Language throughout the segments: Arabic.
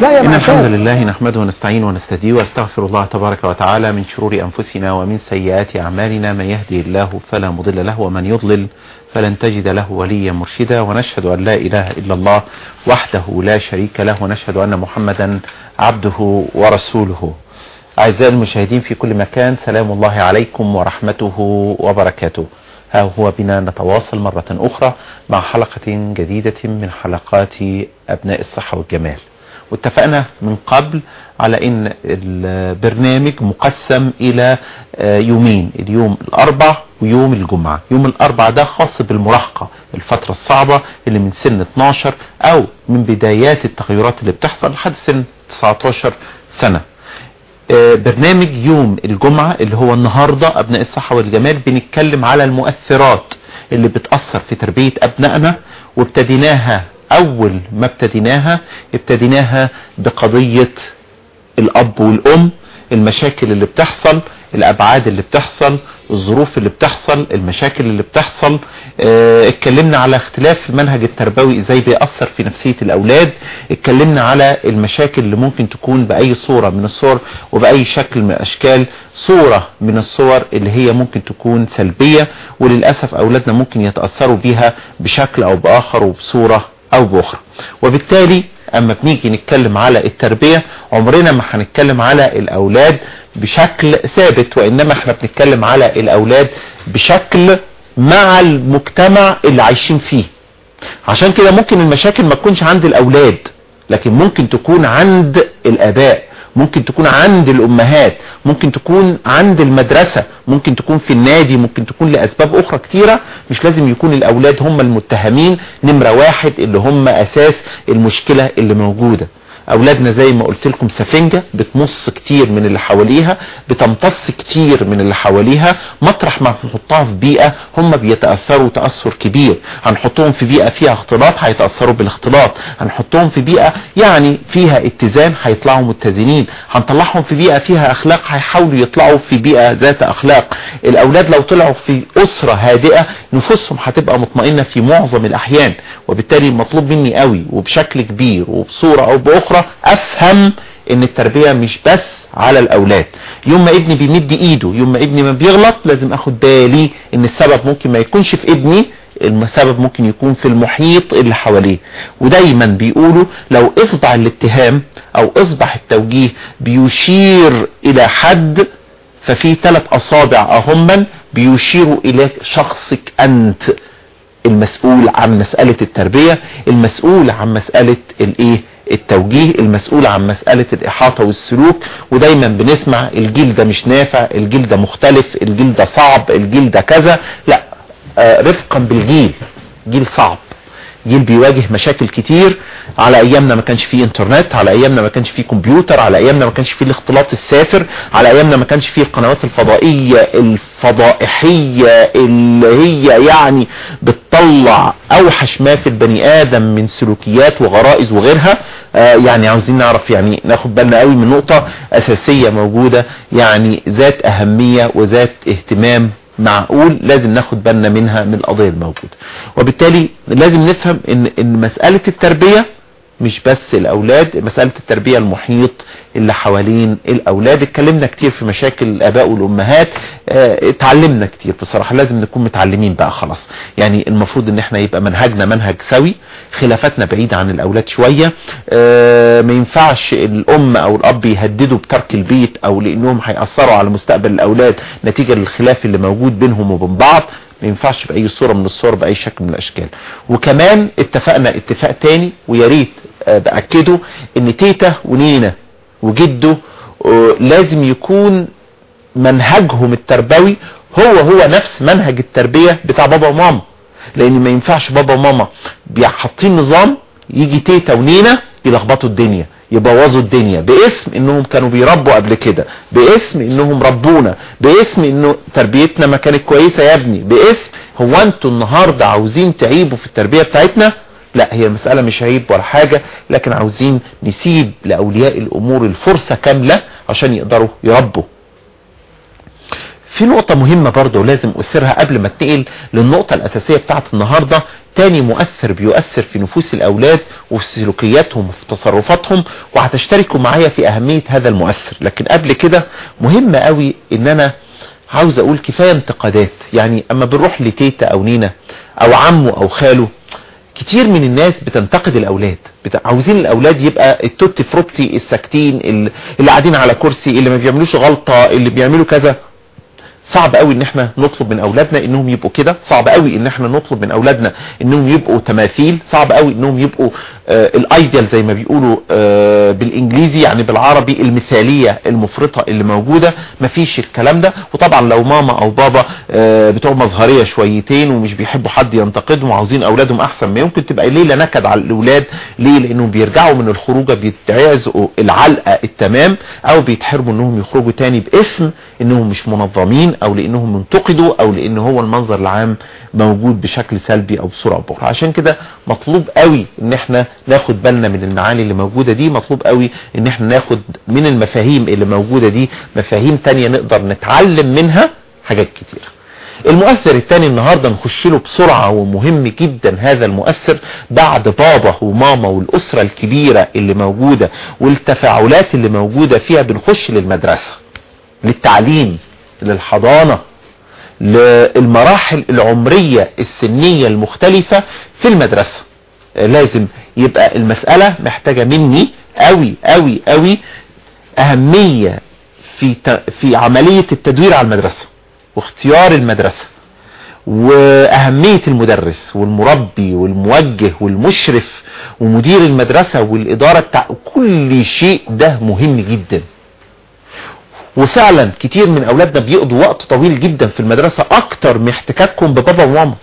لا يا إن. الحمد لله نحمده ونستعينه ونستهديه واستغفر الله تبارك وتعالى من شرور أنفسنا ومن سيئات أعمالنا. من يهدي الله فلا مضل له ومن يضلل فلن تجد له وليا مرشدا. ونشهد أن لا إله إلا الله وحده لا شريك له. ونشهد أن محمدا عبده ورسوله. أعزائي المشاهدين في كل مكان سلام الله عليكم ورحمته وبركاته. ها هو بنا نتواصل مرة أخرى مع حلقة جديدة من حلقات أبناء الصحة والجمال. واتفقنا من قبل على إن البرنامج مقسم إلى يومين اليوم الأربع ويوم الجمعة. يوم الأربع ده خاص بالمراهقة الفترة الصعبة اللي من سن 12 أو من بدايات التغيرات اللي بتحصل لحد سن 19 سنة. برنامج يوم الجمعة اللي هو النهاردة أبناء الصحة والجمال بنتكلم على المؤثرات اللي بتأثر في تربية أبنائنا وابتديناها أول ما ابتديناها ابتديناها بقضية الأب والأم المشاكل اللي بتحصل الأبعاد اللي بتحصل الظروف اللي بتحصل المشاكل اللي بتحصل. آه اتكلمنا على اختلاف المنهج التربوي إزاي بيأثر في نفسية الأولاد. اتكلمنا على المشاكل اللي ممكن تكون بأي صورة من الصور وبأي شكل من الأشكال صورة من الصور اللي هي ممكن تكون سلبية وللأسف أولادنا ممكن يتأثروا بيها بشكل أو بآخر وبصورة أو بأخرى. وبالتالي أما بنيجي نتكلم على التربية عمرنا ما هنتكلم على الأولاد بشكل ثابت وإنما إحنا بنتكلم على الأولاد بشكل مع المجتمع اللي عايشين فيه. عشان كده ممكن المشاكل ما تكونش عند الأولاد لكن ممكن تكون عند الآباء. ممكن تكون عند الأمهات ممكن تكون عند المدرسة ممكن تكون في النادي ممكن تكون لأسباب أخرى كتيرة. مش لازم يكون الأولاد هم المتهمين نمرة واحد اللي هم أساس المشكلة اللي موجودة. أولادنا زي ما قلت لكم سفنجة بتمص كتير من اللي حواليها بتمتص كتير من اللي حواليها مطرح ما هنحطها في بيئة هم بيتأثروا تأثر كبير. هنحطهم في بيئة فيها اختلاط هيتأثروا بالاختلاط. هنحطهم في بيئة يعني فيها اتزان هيطلعوا متزنين. هنطلعهم في بيئة فيها أخلاق هيحاولوا يطلعوا في بيئة ذات أخلاق. الأولاد لو طلعوا في أسرة هادئة نفوسهم هتبقى مطمئنة في معظم الأحيان وبالتالي مطلوب مني قوي وبشكل كبير وبصورة أو بأخرى أفهم إن التربية مش بس على الأولاد. يوم ما ابني بيمد إيده يوم ما ابني ما بيغلط لازم آخد بالي إن السبب ممكن ما يكونش في ابني السبب ممكن يكون في المحيط اللي حواليه. ودايما بيقولوا لو إصبع الاتهام أو إصبع التوجيه بيشير إلى حد ففي ثلاث أصابع اهما بيشيروا إلى شخصك أنت المسؤول عن مسألة التربية المسؤول عن مسألة الإيه؟ التوجيه المسؤول عن مسألة الإحاطة والسلوك ودايما بنسمع الجيل ده مش نافع الجيل ده مختلف الجيل ده صعب الجيل ده كذا. لا آه رفقا بالجيل جيل صعب. جيل بيواجه مشاكل كتير. على أيامنا ما كانش فيه إنترنت على أيامنا ما كانش فيه كمبيوتر على أيامنا ما كانش فيه الاختلاط السافر على أيامنا ما كانش فيه القنوات الفضائية الفضائحية اللي هي يعني بتطلع أوحش ما في البني آدم من سلوكيات وغرائز وغيرها. آه يعني عاوزين نعرف يعني ناخد بالنا قوي من نقطة أساسية موجودة يعني ذات أهمية وذات اهتمام معقول لازم ناخد بالنا منها من القضية الموجودة. وبالتالي لازم نفهم ان, إن مسألة التربية مش بس الأولاد مسألة التربية المحيط اللي حوالين الأولاد. اتكلمنا كتير في مشاكل الآباء والأمهات آه اتعلمنا كتير بصراحة. لازم نكون متعلمين بقى خلاص. يعني المفروض إن إحنا يبقى منهجنا منهج سوي خلافاتنا بعيدة عن الأولاد شوية. آه ما ينفعش الأم أو الأب يهددوا بترك البيت أو لأنهم هيأثروا على مستقبل الأولاد نتيجة للخلاف اللي موجود بينهم وبين بعض. ما ينفعش بأي صورة من الصور بأي شكل من الأشكال. وكمان اتفقنا اتفاق تاني ويا ريت بأكده إن تيتا ونينا وجده لازم يكون منهجهم التربوي هو هو نفس منهج التربية بتاع بابا وماما. لأن ما ينفعش بابا وماما حاطين نظام يجي تيتا ونينا يلخبطوا الدنيا. يبوظوا الدنيا. باسم إنهم كانوا بيربوا قبل كده. باسم إنهم ربونا. باسم انه تربيتنا ما كانت كويسة يا ابني. باسم هو أنتوا النهاردة عاوزين تعيبوا في التربية بتاعتنا؟ لا هي المسألة مش عيب ولا حاجة لكن عاوزين نسيب لأولياء الأمور الفرصة كاملة عشان يقدروا يربوا. في نقطة مهمة برضه ولازم أثرها قبل ما أتنقل للنقطة الأساسية بتاعت النهاردة. تاني مؤثر بيؤثر في نفوس الأولاد وفي سلوكياتهم وفي تصرفاتهم وهتشتركوا معايا في أهمية هذا المؤثر. لكن قبل كده مهم قوي إن أنا عاوز أقول كفاية انتقادات. يعني أما بنروح لتيتا أو نينا أو عمه أو خاله كتير من الناس بتنتقد الأولاد. بت... عاوزين الأولاد يبقى التوتي فروتي الساكتين اللي قاعدين على كرسي اللي ما بيعملوش غلطة اللي بيعملوا كذا. صعب قوي إن إحنا نطلب من أولادنا إنهم يبقوا كده صعب قوي إن إحنا نطلب من أولادنا إنهم يبقوا تماثيل صعب قوي إنهم يبقوا الأيديال زي ما بيقولوا آه بالإنجليزي يعني بالعربي المثالية المفرطة اللي موجودة. مفيش الكلام ده. وطبعا لو ماما أو بابا آه بتوع مظهرية شويتين ومش بيحبوا حد ينتقدهم وعاوزين أولادهم أحسن ما يمكن تبقى ليلة نكد على الأولاد. ليه؟ لانهم بيرجعوا من الخروجة بيتعزقوا العلقة التمام أو بيتحرموا إنهم يخرجوا تاني باسم إنهم مش منظمين أو لأنهم انتقدوا أو لأن هو المنظر العام موجود بشكل سلبي أو أو بأخرى. عشان كده مطلوب قوي إن إحنا ناخد بالنا من المعاني اللي موجودة دي. مطلوب قوي إن إحنا ناخد من المفاهيم اللي موجودة دي مفاهيم تانية نقدر نتعلم منها حاجات كتير. المؤثر الثاني النهاردة نخش له بسرعة ومهم جدا هذا المؤثر بعد بابا وماما والأسرة الكبيرة اللي موجودة والتفاعلات اللي موجودة فيها بنخش للمدرسة للتعليم للحضانة للمراحل العمرية السنية المختلفة في المدرسة. لازم يبقى المسألة محتاجة مني قوي قوي قوي أهمية في في عملية التدوير على المدرسة واختيار المدرسة وأهمية المدرس والمربي والموجه والمشرف ومدير المدرسة والإدارة بتاع كل شيء ده مهم جدا. وفعلا كتير من أولادنا بيقضوا وقت طويل جدا في المدرسة أكتر من احتكاكهم ببابا وماما.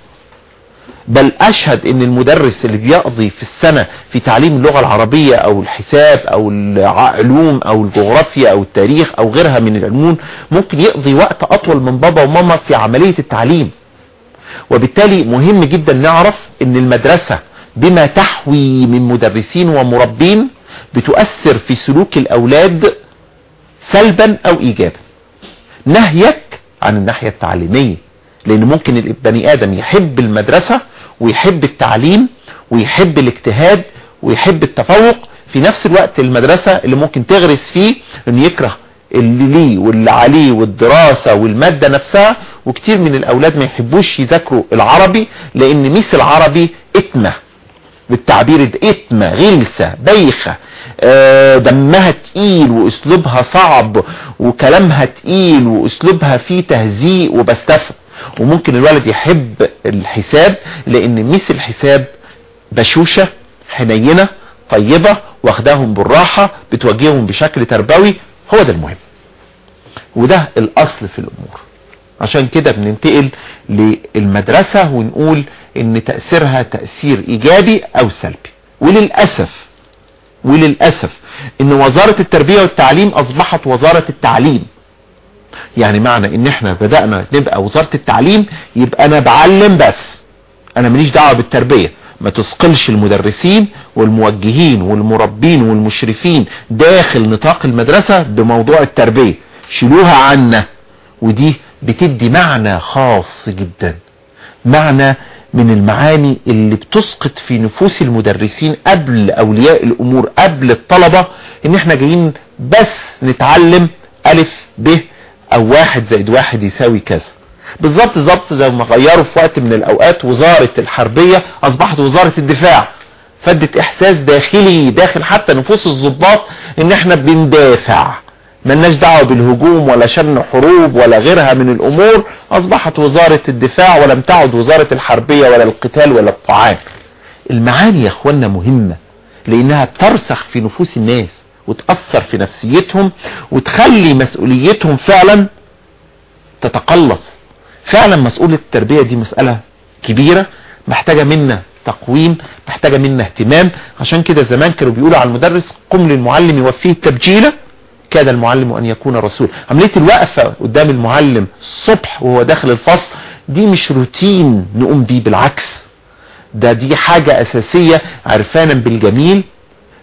بل أشهد إن المدرس اللي بيقضي في السنة في تعليم اللغة العربية أو الحساب أو العلوم أو الجغرافيا أو التاريخ أو غيرها من العلوم ممكن يقضي وقت أطول من بابا وماما في عملية التعليم. وبالتالي مهم جدا نعرف إن المدرسة بما تحوي من مدرسين ومربين بتؤثر في سلوك الأولاد سلبا أو ايجابا. نهيك عن الناحية التعليمية لأن ممكن البني آدم يحب المدرسة ويحب التعليم ويحب الاجتهاد ويحب التفوق في نفس الوقت المدرسة اللي ممكن تغرس فيه انه يكره اللي ليه واللي عليه والدراسة والمادة نفسها. وكتير من الأولاد ما يحبوش يذاكروا العربي لأن ميس العربي إتمة. بالتعبير ده إتمة غلسة بايخة. آه دمها تقيل وأسلوبها صعب وكلامها تقيل وأسلوبها فيه تهزيء وبستفق. وممكن الولد يحب الحساب لأن ميس الحساب بشوشة حنينة طيبة واخداهم بالراحة بتوجههم بشكل تربوي هو ده المهم. وده الأصل في الأمور. عشان كده بننتقل للمدرسة ونقول إن تأثيرها تأثير إيجابي أو سلبي. وللأسف وللأسف إن وزارة التربية والتعليم أصبحت وزارة التعليم. يعني معنى إن إحنا بدأنا نبقى وزارة التعليم يبقى أنا بعلم بس. أنا ماليش دعوة بالتربية. ما تثقلش المدرسين والموجهين والمربين والمشرفين داخل نطاق المدرسة بموضوع التربية. شيلوها عنا. ودي بتدي معنى خاص جدا. معنى من المعاني اللي بتسقط في نفوس المدرسين قبل أولياء الأمور قبل الطلبة إن إحنا جايين بس نتعلم ألف ب أو واحد زائد واحد يساوي كذا. بالظبط بالظبط زي ما غيروا في وقت من الأوقات وزارة الحربية أصبحت وزارة الدفاع فدت إحساس داخلي داخل حتى نفوس الضباط إن إحنا بندافع. ملناش دعوة بالهجوم ولا شن حروب ولا غيرها من الأمور. أصبحت وزارة الدفاع ولم تعد وزارة الحربية ولا القتال ولا الطعام. المعاني يا اخوانا مهمة لأنها بترسخ في نفوس الناس. وتأثر في نفسيتهم وتخلي مسؤوليتهم فعلا تتقلص. فعلا مسؤولية التربية دي مسألة كبيرة محتاجة منا تقويم محتاجة منا اهتمام. عشان كده زمان كانوا بيقولوا على المدرس قم للمعلم يوفيه التبجيلة كاد المعلم أن يكون رسول. عملية الوقفة قدام المعلم الصبح وهو داخل الفصل دي مش روتين نقوم بيه بالعكس. ده دي حاجة أساسية عرفانا بالجميل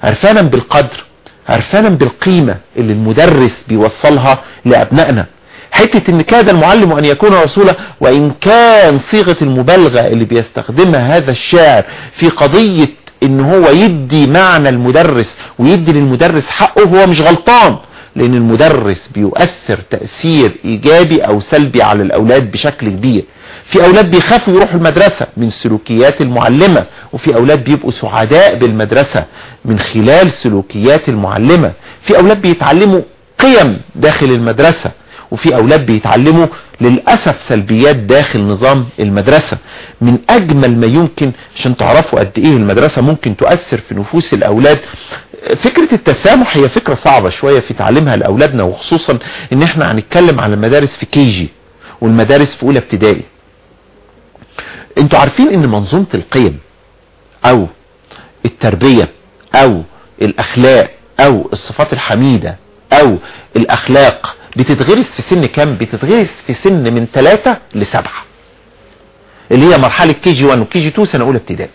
عرفانا بالقدر. عرفانا بالقيمة اللي المدرس بيوصلها لأبنائنا. حتة إن كاد المعلم أن يكون رسولا وإن كان صيغة المبالغة اللي بيستخدمها هذا الشاعر في قضية إن هو يدي معنى المدرس ويدي للمدرس حقه هو مش غلطان. لأن المدرس بيؤثر تأثير إيجابي أو سلبي على الأولاد بشكل كبير. في أولاد بيخافوا يروحوا المدرسة من سلوكيات المعلمة وفي أولاد بيبقوا سعداء بالمدرسة من خلال سلوكيات المعلمة. في أولاد بيتعلموا قيم داخل المدرسة وفي أولاد بيتعلموا للأسف سلبيات داخل نظام المدرسة. من أجمل ما يمكن عشان تعرفوا قد إيه المدرسة ممكن تؤثر في نفوس الأولاد. فكرة التسامح هي فكرة صعبة شوية في تعليمها لأولادنا وخصوصا إن إحنا هنتكلم على المدارس في KG والمدارس في أولى ابتدائي. أنتوا عارفين إن منظومة القيم أو التربية أو الأخلاق أو الصفات الحميدة أو الأخلاق بتتغرس في سن كام؟ بتتغرس في سن من 3 ل 7 اللي هي مرحلة كي جي 1 وكي جي 2 سنة أولى ابتدائي.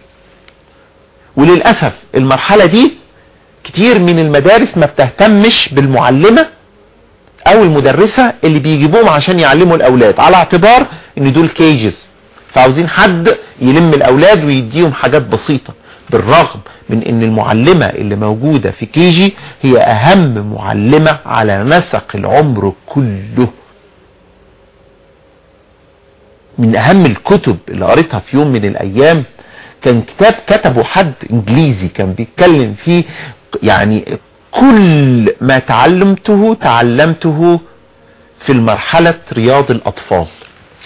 وللأسف المرحلة دي كتير من المدارس ما بتهتمش بالمعلمة أو المدرسة اللي بيجيبوهم عشان يعلموا الأولاد على اعتبار إن دول كيجز فعاوزين حد يلم الأولاد ويديهم حاجات بسيطة. بالرغم من إن المعلمة اللي موجودة في كيجي هي أهم معلمة على نسق العمر كله. من أهم الكتب اللي قريتها في يوم من الأيام كان كتاب كتبه حد إنجليزي كان بيتكلم فيه يعني كل ما تعلمته تعلمته في المرحلة رياض الأطفال.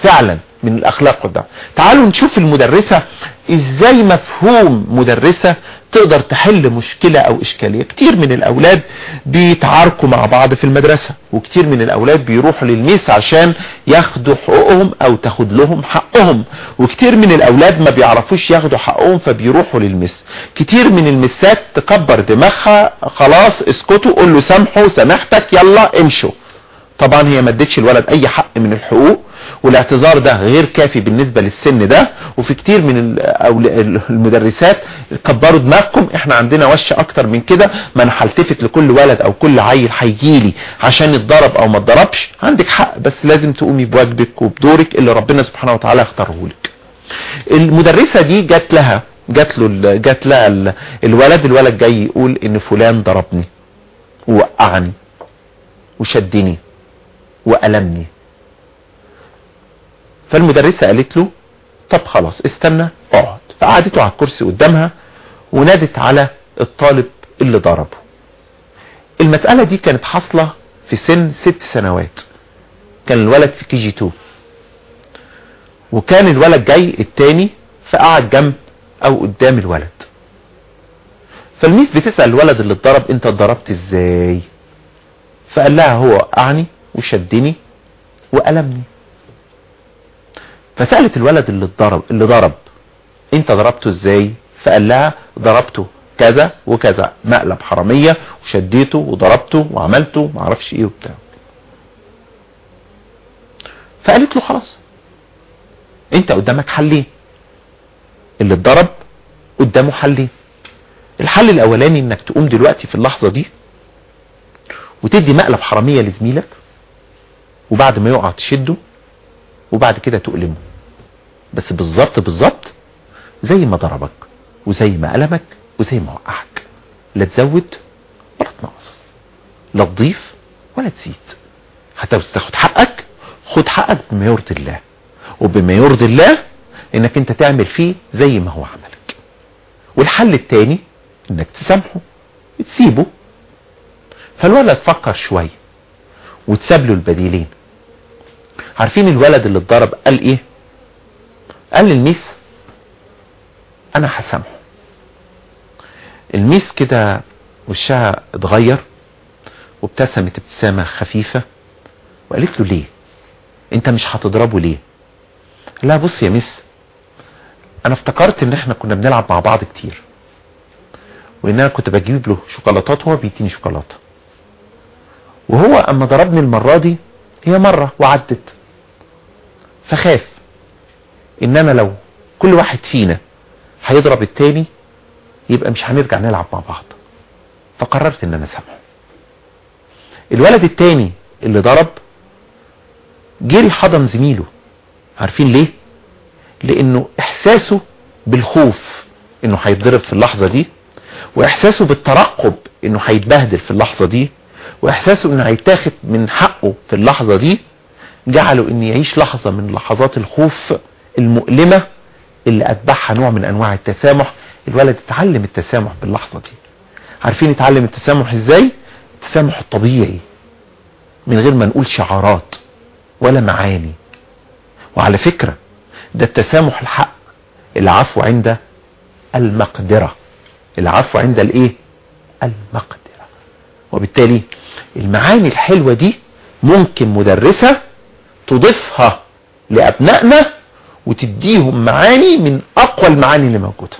فعلا من الأخلاق قدام تعالوا نشوف المدرسة إزاي مفهوم مدرسة تقدر تحل مشكلة أو إشكالية. كتير من الأولاد بيتعاركوا مع بعض في المدرسة وكتير من الأولاد بيروحوا للميس عشان ياخدوا حقوقهم أو تاخد لهم حقهم. وكتير من الأولاد ما بيعرفوش ياخدوا حقهم فبيروحوا للميس. كتير من المسات تكبر دماغها خلاص اسكتوا قول له سامحوا سامحتك يلا امشوا. طبعا هي ما ادتش الولد أي حق من الحقوق والاعتذار ده غير كافي بالنسبة للسن ده. وفي كتير من المدرسات كبروا دماغكم إحنا عندنا وش أكتر من كده ما أنا هلتفت لكل ولد أو كل عيل هيجيلي عشان يتضرب أو ما اتضربش. عندك حق بس لازم تقومي بواجبك وبدورك اللي ربنا سبحانه وتعالى اختاره لك. المدرسة دي جات لها جات له جات لها الولد الولد جاي يقول إن فلان ضربني ووقعني وشدني. وألمني. فالمدرسة قالت له طب خلاص استنى اقعد. فقعدته على الكرسي قدامها ونادت على الطالب اللي ضربه. المسألة دي كانت حاصلة في سن ست سنوات. كان الولد في كي جي 2 وكان الولد جاي التاني فقعد جنب أو قدام الولد. فالميس بتسأل الولد اللي اتضرب أنت اتضربت إزاي؟ فقال لها هو وقعني وشدني وألمني. فسألت الولد اللي ضرب اللي ضرب أنت ضربته إزاي؟ فقال لها ضربته كذا وكذا مقلب حرامية وشديته وضربته وعملته معرفش إيه وبتاع. فقالت له خلاص أنت قدامك حلين اللي اتضرب قدامه حلين. الحل الأولاني إنك تقوم دلوقتي في اللحظة دي وتدي مقلب حرامية لزميلك وبعد ما يقع تشده وبعد كده تؤلمه. بس بالظبط بالظبط زي ما ضربك وزي ما ألمك وزي ما وقعك. لا تزود ولا تنقص. لا تضيف ولا تزيد. حتى تاخد حقك خد حقك بما يرضي الله. وبما يرضي الله إنك أنت تعمل فيه زي ما هو عملك. والحل التاني إنك تسامحه تسيبه فالولد فكر شوية وتساب له البديلين عارفين الولد اللي اتضرب قال إيه؟ قال للميس أنا هسامحه. الميس كده وشها اتغير وابتسمت ابتسامة خفيفة وقالت له ليه؟ أنت مش هتضربه ليه؟ لا بص يا ميس أنا افتكرت إن إحنا كنا بنلعب مع بعض كتير وإن أنا كنت بجيب له شوكولاتات وهو بيديني شوكولاتة. وهو أما ضربني المرة دي هي مرة وعدت. فخاف. ان أنا لو كل واحد فينا هيضرب التاني يبقى مش هنرجع نلعب مع بعض. فقررت إن أنا سامحه الولد التاني اللي ضرب جري حضن زميله. عارفين ليه؟ لأنه إحساسه بالخوف إنه هيتضرب في اللحظة دي وإحساسه بالترقب إنه هيتبهدل في اللحظة دي وإحساسه إنه هيتاخد من حقه في اللحظة دي جعله إن يعيش لحظة من لحظات الخوف المؤلمة اللي أتبعها نوع من أنواع التسامح. الولد اتعلم التسامح باللحظة دي. عارفين يتعلم التسامح إزاي؟ التسامح الطبيعي من غير ما نقول شعارات ولا معاني. وعلى فكرة ده التسامح الحق العفو عند المقدرة. العفو عند الإيه؟ المقدرة. وبالتالي المعاني الحلوة دي ممكن مدرسة تضيفها لأبنائنا وتديهم معاني من أقوى المعاني اللي موجودة.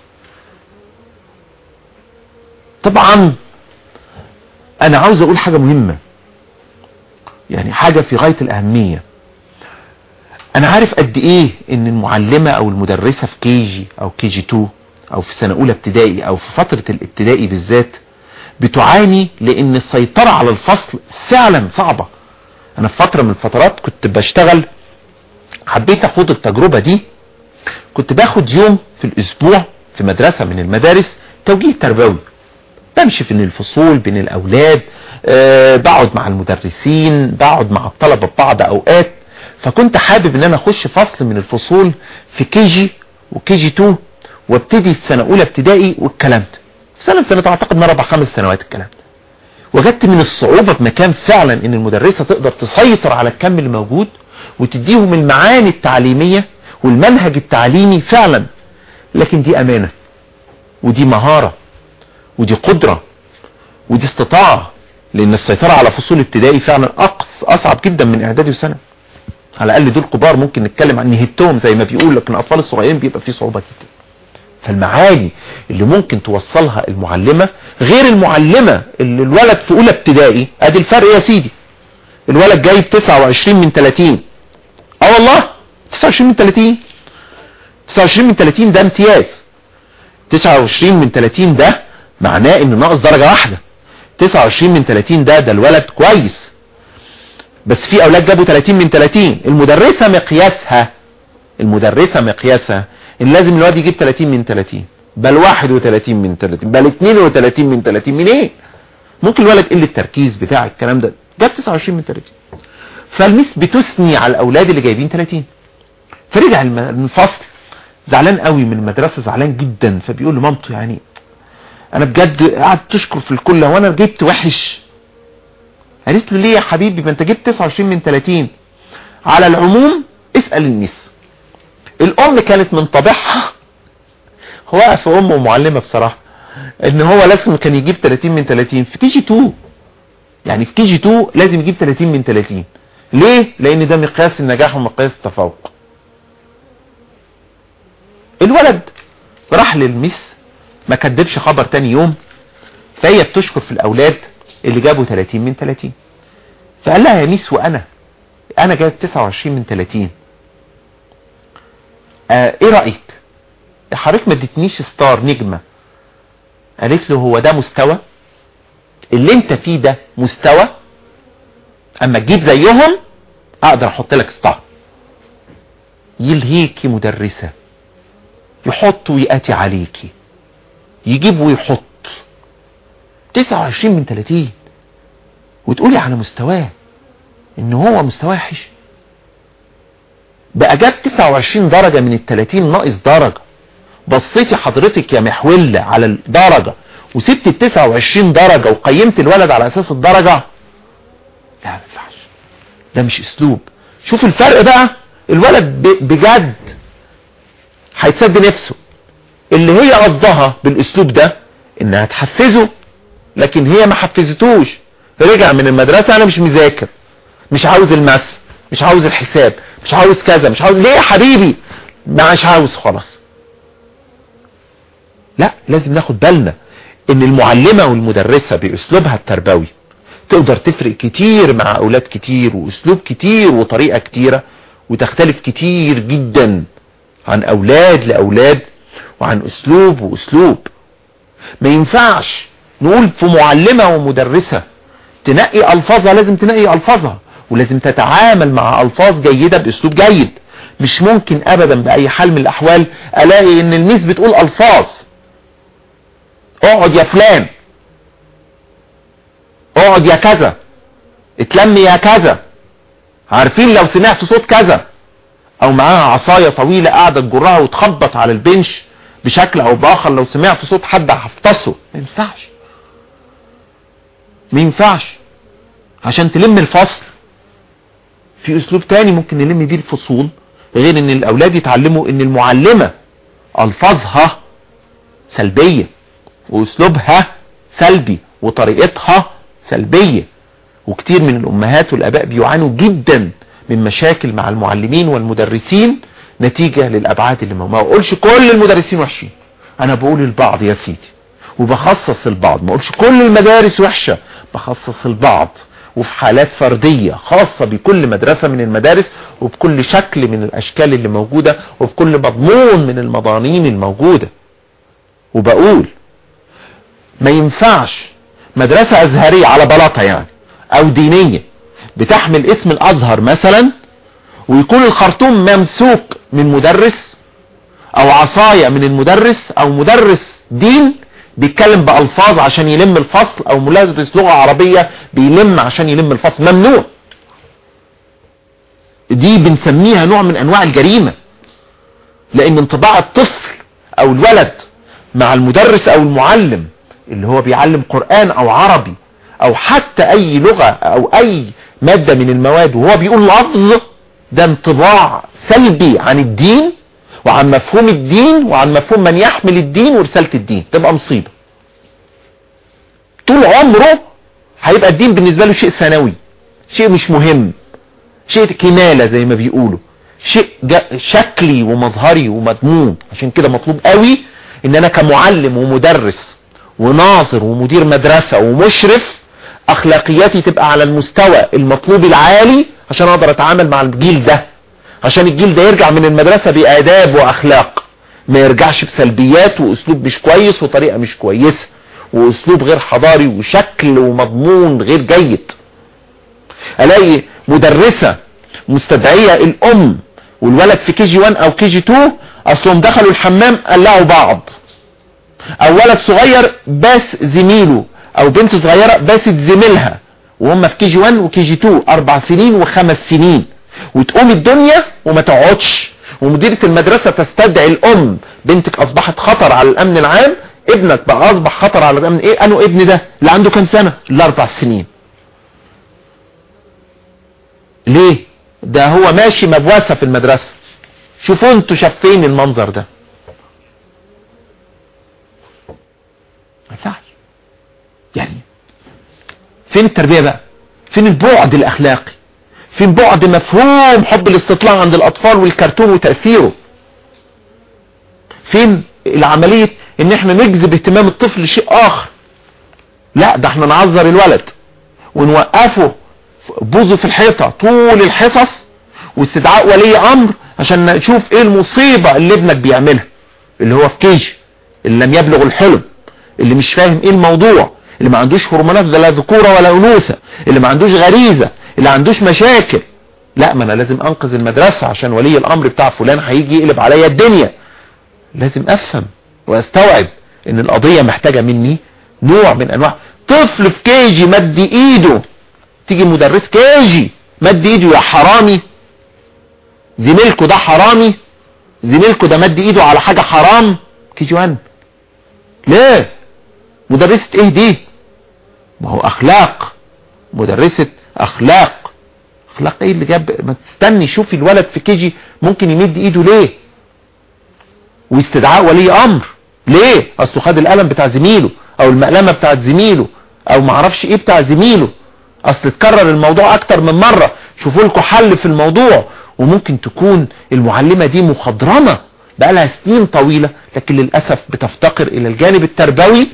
طبعا أنا عاوز أقول حاجة مهمة. يعني حاجة في غاية الأهمية. أنا عارف قد إيه إن المعلمة أو المدرسة في كي جي أو كي جي 2 أو في سنة أولى ابتدائي أو في فترة الابتدائي بالذات بتعاني لأن السيطرة على الفصل فعلا صعبة. أنا في فترة من الفترات كنت بشتغل حبيت أخوض التجربة دي. كنت باخد يوم في الأسبوع في مدرسة من المدارس توجيه تربوي. بمشي في الفصول بين الأولاد أه بقعد مع المدرسين بقعد مع الطلبة بعض أوقات. فكنت حابب إن أنا أخش فصل من الفصول في كي جي وكي جي 2 وابتدي سنة اولى ابتدائي والكلام ده سنة سنة أعتقد من أربع خمس سنوات الكلام. وجدت من الصعوبة بمكان فعلا إن المدرسة تقدر تسيطر على الكم اللي موجود وتديهم المعاني التعليمية والمنهج التعليمي فعلا. لكن دي أمانة ودي مهارة ودي قدرة ودي استطاعة لأن السيطرة على فصول ابتدائي فعلا أقص أصعب جدا من إعدادي وسنة على الأقل دول كبار ممكن نتكلم عن نهتهم زي ما بيقول لكن الأطفال الصغيرين بيبقى فيه صعوبة جدا. فالمعاني اللي ممكن توصلها المعلمة غير المعلمة اللي الولد في أولى ابتدائي. أدي الفرق يا سيدي. الولد جايب 29 من 30 آه والله؟ 29 من 30 29 من 30 ده امتياز. 29 من 30 ده معناه إنه ناقص درجة واحدة. 29 من 30 ده ده الولد كويس. بس في أولاد جابوا 30 من 30 المدرسة مقياسها المدرسة مقياسها إن لازم الواد يجيب 30 من 30 بل 31 من 30 بل 32 من 30 من إيه؟ ممكن الولد قل التركيز بتاع الكلام ده. جاب 29 من 30 فالميس بتثني على الأولاد اللي جايبين 30 فرجع الفصل. زعلان قوي من المدرسة زعلان جدا. فبيقول لمامته يعني أنا بجد قاعد تشكر في الكل وأنا جبت وحش. قالت له ليه يا حبيبي؟ ما أنت جبت 29 من 30 على العموم اسأل ال Miss الأم كانت من طبيعها. هو في أم ومعلمة بصراحة. إن هو لازم كان يجيب 30 من 30 في كي جي 2 يعني في كي جي 2 لازم يجيب 30 من 30 ليه؟ لأن ده مقياس النجاح ومقياس التفوق. الولد راح للميس ما كدبش خبر تاني يوم فهي بتشكر في الأولاد اللي جابوا 30 من 30 فقال لها يا ميس وأنا؟ أنا جايب 29 من 30 آه إيه رأيك؟ حضرتك ما اديتنيش ستار نجمة. قالت له هو ده مستوى؟ اللي انت فيه ده مستوى؟ أما تجيب زيهم أقدر أحط لك ستار. يلهيكي مدرسة. يحط ويأتي عليكي. يجيب ويحط. 29 من 30 وتقولي على مستواه إن هو مستواه وحش بقى جاب 29 درجة من ال 30 ناقص درجة. بصيتي حضرتك يا محولة على الدرجة وسبت ال 29 درجة وقيمت الولد على أساس الدرجة. لا ما ينفعش. ده مش أسلوب. شوف الفرق بقى. الولد بجد هيتصد نفسه. اللي هي قصدها بالأسلوب ده إنها تحفزه لكن هي ما حفزتوش. رجع من المدرسة أنا مش مذاكر مش عاوز المس مش عاوز الحساب مش عاوز كذا مش عاوز ليه يا حبيبي؟ مش عاوز خلاص. لا لازم ناخد بالنا إن المعلمة والمدرسة بأسلوبها التربوي تقدر تفرق كتير مع أولاد كتير وأسلوب كتير وطريقة كتيرة وتختلف كتير جدا عن أولاد لأولاد وعن أسلوب وأسلوب. ما ينفعش نقول في معلمة ومدرسة تنقي ألفاظها لازم تنقي ألفاظها. ولازم تتعامل مع ألفاظ جيدة بأسلوب جيد. مش ممكن ابدا بأي حال من الأحوال ألاقي إن الميس بتقول ألفاظ. اقعد يا فلان. اقعد يا كذا. اتلم يا كذا. عارفين لو سمعت صوت كذا. أو معاها عصاية طويلة قاعدة تجرها وتخبط على البنش بشكل أو بآخر. لو سمعت صوت حد هفتصه ما ينفعش. ما ينفعش. عشان تلم الفصل. في أسلوب تاني ممكن نلم بيه الفصول غير إن الأولاد يتعلموا إن المعلمة ألفاظها سلبية وأسلوبها سلبي وطريقتها سلبية. وكتير من الأمهات والأباء بيعانوا جدا من مشاكل مع المعلمين والمدرسين نتيجة للأبعاد اللي ما اقولش كل المدرسين وحشين. أنا بقول البعض يا سيدي وبخصص البعض. ما اقولش كل المدارس وحشة بخصص البعض. وفي حالات فردية خاصة بكل مدرسة من المدارس وبكل شكل من الأشكال اللي موجودة وبكل مضمون من المضانين الموجودة. وبقول ما ينفعش مدرسة أزهرية على بلاطة يعني أو دينية بتحمل اسم الأزهر مثلا ويكون الخرطوم ممسوك من مدرس أو عصاية من المدرس أو مدرس دين بيتكلم بألفاظ عشان يلم الفصل أو مدرس لغة عربية بيلم عشان يلم الفصل. ممنوع. دي بنسميها نوع من أنواع الجريمة لأن انطباع الطفل أو الولد مع المدرس أو المعلم اللي هو بيعلم قرآن أو عربي أو حتى أي لغة أو أي مادة من المواد وهو بيقول لفظ ده انطباع سلبي عن الدين وعن مفهوم الدين وعن مفهوم من يحمل الدين ورسالة الدين. تبقى مصيبة. طول عمره هيبقى الدين بالنسبة له شيء ثانوي. شيء مش مهم. شيء كمالة زي ما بيقولوا. شيء شكلي ومظهري ومضمون. عشان كده مطلوب قوي إن أنا كمعلم ومدرس وناظر ومدير مدرسة ومشرف أخلاقياتي تبقى على المستوى المطلوب العالي عشان أقدر أتعامل مع الجيل ده. عشان الجيل ده يرجع من المدرسة بآداب وأخلاق. ما يرجعش بسلبيات وأسلوب مش كويس وطريقة مش كويسة. وأسلوب غير حضاري وشكل ومضمون غير جيد. ألاقي مدرسة مستدعية الأم والولد في كي جي 1 أو كي جي 2 أصلهم دخلوا الحمام قلعوا بعض. أو ولد صغير باس زميله أو بنت صغيرة باست زميلها وهم في كي جي 1 وكي جي 2 أربع سنين وخمس سنين. وتقوم الدنيا وما تقعدش. ومديرة المدرسة تستدعي الأم بنتك أصبحت خطر على الأمن العام ابنك بقى أصبح خطر على الأمن. إيه؟ انه ابن ده اللي عنده كام سنة؟ الأربع سنين. ليه؟ ده هو ماشي مبوسة في المدرسة. شوفوا أنتوا شايفين المنظر ده. ما يعني فين التربية بقى؟ فين البعد الأخلاقي؟ فين بعد مفهوم حب الاستطلاع عند الأطفال والكرتون وتأثيره. فين العملية إن إحنا نجذب اهتمام الطفل لشيء آخر. لا ده إحنا نعذر الولد ونوقفه بوزه في الحيطة طول الحصص واستدعاء ولي أمر عشان نشوف إيه المصيبة اللي ابنك بيعملها. اللي هو في كيجي اللي لم يبلغ الحلم اللي مش فاهم إيه الموضوع اللي ما عندوش هرمونات لا ذكورة ولا أنوثة اللي ما عندوش غريزة. اللي عندوش مشاكل. لا ما أنا لازم أنقذ المدرسة عشان ولي الأمر بتاع فلان هيجي يقلب عليا الدنيا. لازم أفهم وأستوعب إن القضية محتاجة مني نوع من أنواع. طفل في كيجي مد إيده. تيجي مدرس كيجي مد إيده يا حرامي. زميلكوا ده حرامي. زميلكوا ده مد إيده على حاجة حرام. كيجي وان ليه؟ مدرسة إيه دي؟ ما هو أخلاق. مدرسة أخلاق. أخلاق إيه اللي جاب؟ ما تستني شوفي الولد في كيجي ممكن يمد إيده ليه؟ واستدعاء ولي أمر. ليه؟ أصله خد القلم بتاع زميله أو المقلمة بتاعت زميله أو معرفش إيه بتاع زميله. أصل اتكرر الموضوع أكتر من مرة. شوفوا لكم حل في الموضوع. وممكن تكون المعلمة دي مخضرمة. بقالها سنين طويلة لكن للأسف بتفتقر إلى الجانب التربوي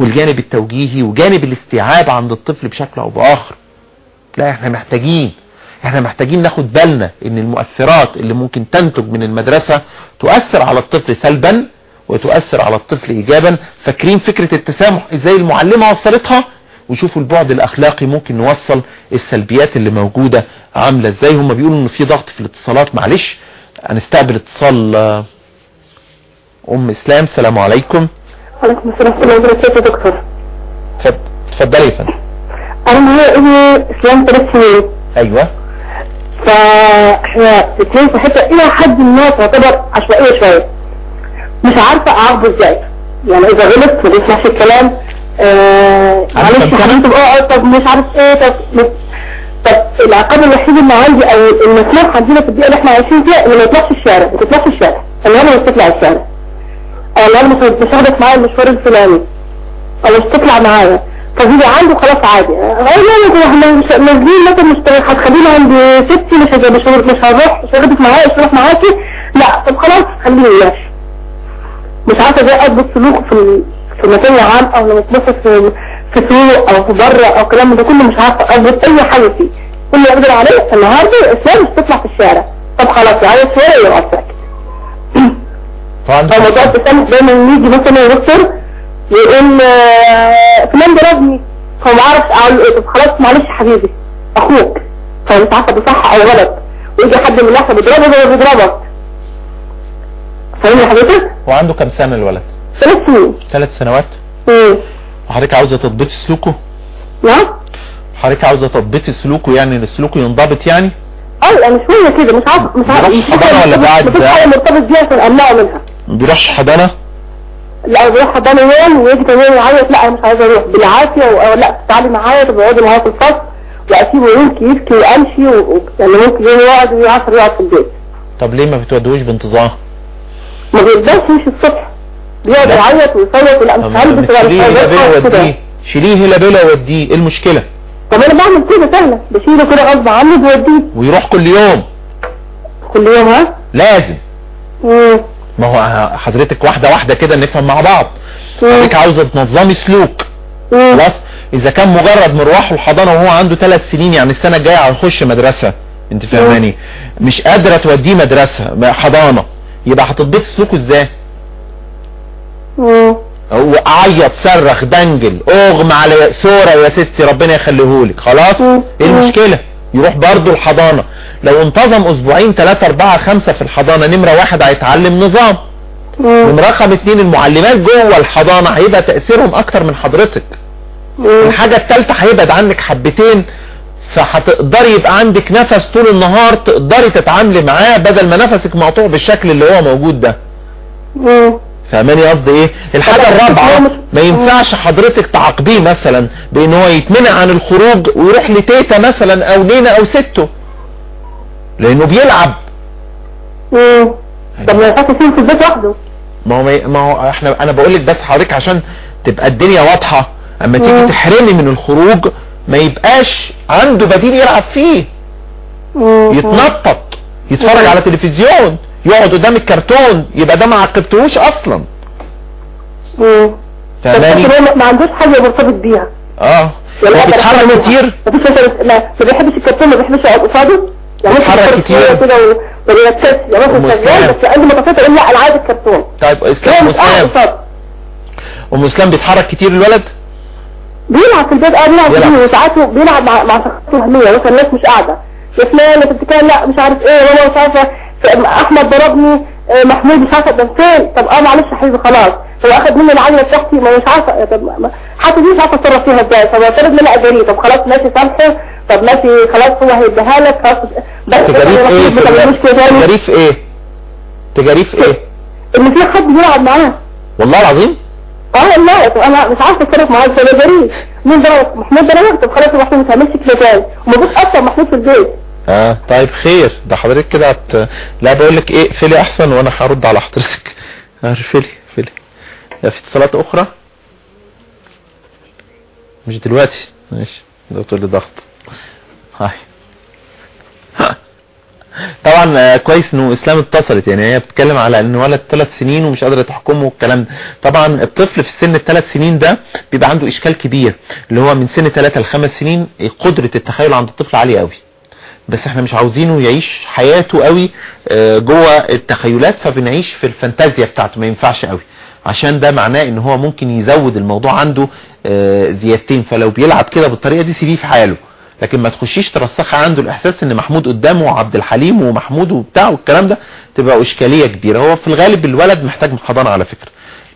والجانب التوجيهي وجانب الاستيعاب عند الطفل بشكل أو بآخر. لا إحنا محتاجين إحنا محتاجين ناخد بالنا إن المؤثرات اللي ممكن تنتج من المدرسة تؤثر على الطفل سلبا وتؤثر على الطفل ايجابا. فاكرين فكرة التسامح؟ إزاي المعلمة وصلتها؟ وشوفوا البعد الأخلاقي ممكن نوصل السلبيات اللي موجودة عاملة إزاي. هم بيقولوا ان في ضغط في الاتصالات. معلش هنستقبل اتصال آه، أم إسلام. السلام عليكم. عليكم السلام ورحمة الله وبركاته يا دكتور اتفضلي يا فندم. أنا معايا ابني إسلام ثلاث سنين. أيوه. فاحنا الاثنين في حتة إلى حد ما تعتبر عشوائية شوية. مش عارفة أعاقبه إزاي. يعني إذا غلط ما بيسمعش الكلام. آه معلش يا الكلام؟ حبيبي آه طب مش عارف إيه طب طب العقاب الوحيد اللي عندي أو المسموح عندنا في البيئة اللي إحنا عايشين فيها إنه ما يطلعش الشارع. ما تطلعش الشارع. النهارده مش تطلع الشارع. أو النهارده مش مش هاخدك معايا المشوار الفلاني. أو مش تطلع معايا. فبيبقى عنده خلاص عادي. غير ما إحنا نازلين مثلا مش هتخليني عند ستي مش مش هروح- مش هروح مش هاخدك معايا مش هروح معاكي. لا طب خلاص خليني ماشي مش عارفة إزاي اضبط سلوكه في في المكان العام أو لما يتنفس في في سوق أو في بره أو الكلام ده كله مش عارفة اضبط اي حاجة فيه. كل اللي أقدر عليه النهارده الإسلام مش تطلع في الشارع. طب خلاص يعني شوية يبقى ساكت فموضوع التسامح دايما يجي مثلا دكتور يقول آه، فلان ضربني فما عارف أقول له إيه؟ طب خلاص معلش يا حبيبي أخوك. فمش عارفه ده صح أو غلط؟ ويجي حد من الآخر بيضربه زي ما بيضربك. فاهمني حضرتك؟ وعنده كام سنة الولد؟ ثلاث سنين. ثلاث سنوات؟ امم وحضرتك عاوزة تضبطي سلوكه؟ نعم؟ حضرتك عاوزة تضبطي سلوكه يعني إن سلوكه ينضبط يعني؟ آه يعني شوية كده مش عارف مش عارف مش حضانة ولا بعد؟ مفيش؟ حاجة مرتبط بيها عشان أمنعه منها. ما بيروحش حضانة؟ لا بروح حضانه ويجي يوم يعيط. لا أنا مش عايزه أروح. بالعافية لا تعالي معايا. طب اقعدي معايا في الفصل. واسيبه يبكي يبكي وأمشي يعني ممكن يوم يقعد ويعصر يقعد في البيت. طب ليه ما بتودوش بانتظام؟ ما بيقدرش يمشي الصبح. بيقعد. يعيط ويصوت. ولا مش هلبس ولا مش شيليه هلا بلا هلبس شيليه هلا بلا وديه إيه المشكلة؟ طب أنا بعمل كده سهله بشيله كده غصب عني بوديه ويروح كل يوم. كل يوم ها؟ لازم. مم. ما هو حضرتك واحدة واحدة كده نفهم مع بعض. حضرتك عاوزة تنظمي سلوك. خلاص إذا كان مجرد مروحه الحضانة وهو عنده ثلاث سنين يعني السنة الجاية هيخش مدرسة أنت فاهماني مش قادرة توديه مدرسة حضانة يبقى هتضبط سلوكه إزاي. هو عيط صرخ دنجل أغمى على صورة يا ستي ربنا يخليهولك خلاص. إيه. المشكلة يروح برضو الحضانة لو انتظم أسبوعين ثلاثة أربعة خمسة في الحضانة نمرة واحد هيتعلم نظام. من رقم اتنين المعلمات جوه الحضانة هيبقى تأثيرهم أكتر من حضرتك. الحاجة الثالثة هيبعد عنك حبتين فهتقدري يبقى عندك نفس طول النهار تقدري تتعاملي معاه بدل ما نفسك مقطوع بالشكل اللي هو موجود ده. فاهماني قصدي إيه؟ الرابعة مش- ما ينفعش حضرتك تعاقبيه مثلا بإن هو يتمنع عن الخروج ويروح لتيتا مثلا أو نينا أو ستة. لأنه بيلعب. مم. طب ما ينفعش يسيب في البيت وحده ما هو ما هو إحنا أنا بقول لك بس حضرتك عشان تبقى الدنيا واضحة. أما تيجي. تحرمي من الخروج ما يبقاش عنده بديل يلعب فيه. يتنطط. يتفرج. على تلفزيون. يقعد قدام الكرتون يبقى ده ما عاقبتهوش أصلا. فاهماني هو ما عندوش حاجة مرتبط بيها. آه. يعني هو هو بيتحرك كتير. لا ما بيحبش الكرتون ما بيحبش يقعد قصاده. يعني بيتحرك كتير. كده يعني إسلام. شغال بس قبل ما تفوت يقول لا أنا عايز الكرتون. طيب هو إسلام قصاده أم اسلام بيتحرك كتير الولد؟ بيلعب في البيت آه بيلعب. البيت. وساعات بيلعب مع مع شخصيات مثلا الناس مش قاعدة. يا فلان انت بتتكلم لا مش عارف إيه وأنا مش عارفة ف- أحمد ضربني آه، محمود مش عارفة ده فين. طب آه معلش يا حبيبي خلاص. هو أخد مني العجلة بتاعتي ما مش عارفة طب ما- ما- حتى دي مش عارفة أتصرف فيها إزاي. طب اعترض مني اجريه طب خلاص ماشي سامحه. طب ماشي خلاص هو هيديها لك. خلاص بس تجاريف إيه؟ تاني تجاريف إيه؟ تجاريف إيه؟ إن في حد بيلعب معاه والله العظيم؟ آه لا طب أنا مش عارفة أتصرف معاه إزاي ده جريء. مين ضربك؟ محمود ضربك؟ طب خلاص يا محمود ما تعملش كده تاني. وما جوش أصلا محمود في البيت. آه طيب خير. ده حضرتك كده هت... لا بقول لك إيه اقفلي أحسن وأنا هرد على حضرتك. اقفلي اقفلي في اتصالات أخرى؟ مش دلوقتي. ماشي. ده تقول لي ضغط. هاي. طبعا آه، كويس إنه إسلام اتصلت. يعني هي بتتكلم على إن ولد ثلاث سنين ومش قادرة تحكمه والكلام ده. طبعا الطفل في سن الثلاث سنين ده بيبقى عنده إشكال كبير اللي هو من سن ثلاثة لخمس سنين قدرة التخيل عند الطفل عالية قوي بس إحنا مش عاوزينه يعيش حياته قوي آه، جوه التخيلات فبنعيش في الفانتازيا بتاعته ما ينفعش قوي. عشان ده معناه إن هو ممكن يزود الموضوع عنده آه، زيادتين. فلو بيلعب كده بالطريقة دي سيبيه في حاله. لكن ما تخشيش ترسخ عنده الإحساس إن محمود قدامه وعبد الحليم ومحمود وبتاع والكلام ده تبقى إشكالية كبيرة. هو في الغالب الولد محتاج حضانة على فكرة.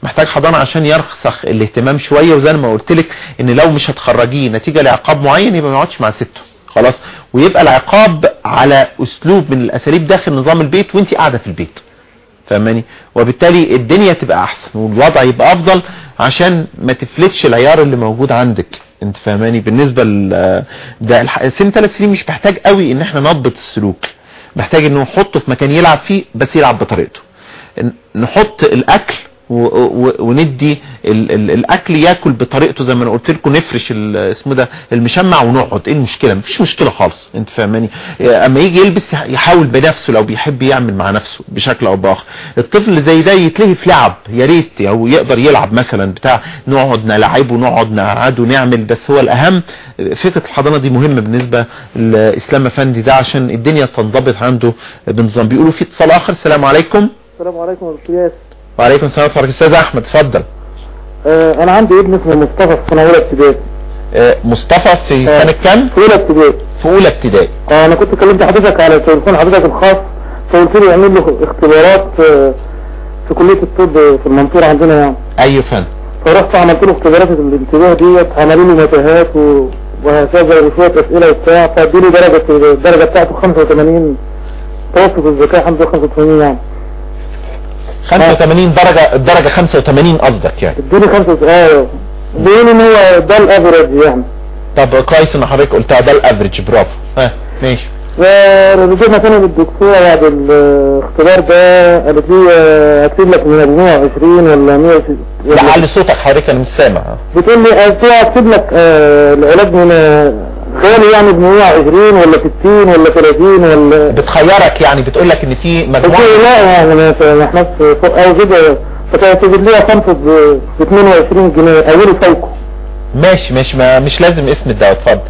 محتاج حضانة عشان يرسخ الاهتمام شوية وزي ما قلت لك إن لو مش هتخرجيه نتيجة لعقاب معين يبقى ما يقعدش مع سته. خلاص؟ ويبقى العقاب على أسلوب من الأساليب داخل نظام البيت وانت قاعدة في البيت. فاهماني؟ وبالتالي الدنيا تبقى أحسن والوضع يبقى أفضل عشان ما تفلتش العيار اللي موجود عندك. انت فاهماني؟ بالنسبة ل ده سن ثلاث سنين مش محتاج قوي إن إحنا نضبط السلوك. محتاج إنه نحطه في مكان يلعب فيه بس يلعب بطريقته. نحط الأكل وندي ال ال الأكل ياكل بطريقته زي ما أنا قلت لكم نفرش اسمه ده المشمع ونقعد. إيه المشكلة؟ مفيش مشكلة خالص. أنت فاهماني؟ أما يجي يلبس يح- يحاول بنفسه لو بيحب يعمل مع نفسه بشكل أو بآخر. الطفل زي ده يتلهي في لعب يا ريت أو يقدر يلعب مثلا بتاع نقعد نلعبه نقعد نقعده نعمل. بس هو الأهم فكرة الحضانة دي مهمة بالنسبة لإسلام أفندي ده عشان الدنيا تنضبط عنده بنظام. بيقولوا في اتصال آخر. السلام عليكم. السلام عليكم يا ياسر. وعليكم السلام ورحمة الله. أستاذ أحمد اتفضل. آه أنا عندي ابن اسمه مصطفى في سنة أولى ابتدائي. آه، مصطفى في آه. سنة كام؟ في أولى ابتدائي. في أولى ابتدائي. أنا كنت كلمت حضرتك على تليفون حضرتك الخاص فقلت لي اعمل له اختبارات في كلية الطب في المنصورة عندنا يعني. أيوه فندم فرحت عملت له اختبارات الانتباه ديت عملوا لي متاهات وهكذا وشوية أسئلة وبتاع فادوني درجه الدرجة بتاعته 85 توسط الذكاء الحمد لله 85 يعني. 85 درجه الدرجه 85 قصدك يعني. ادوني 5 آه بيقولوا ان هو ده ال average يعني. طب كويس إن حضرتك قلتها ده ال average برافو. ها ماشي. ورجعنا تاني للدكتورة بعد الاختبار ده. قالت لي آه، اكتب لك من مجموع 20 ولا 120 لا علي صوتك حضرتك أنا مش سامع. بتقول لي اكتب لك آه، العلاج من آه، خيالي يعني ب 120 ولا 60 ولا 30 ولا بتخيرك يعني بتقول لك إن في مجموعه لا يعني إحنا فوق كده. فكانت تجيب لي خمسة ب 22 جنيه اولي فوقه ماشي ماشي ما مش لازم اسم الدواء اتفضل.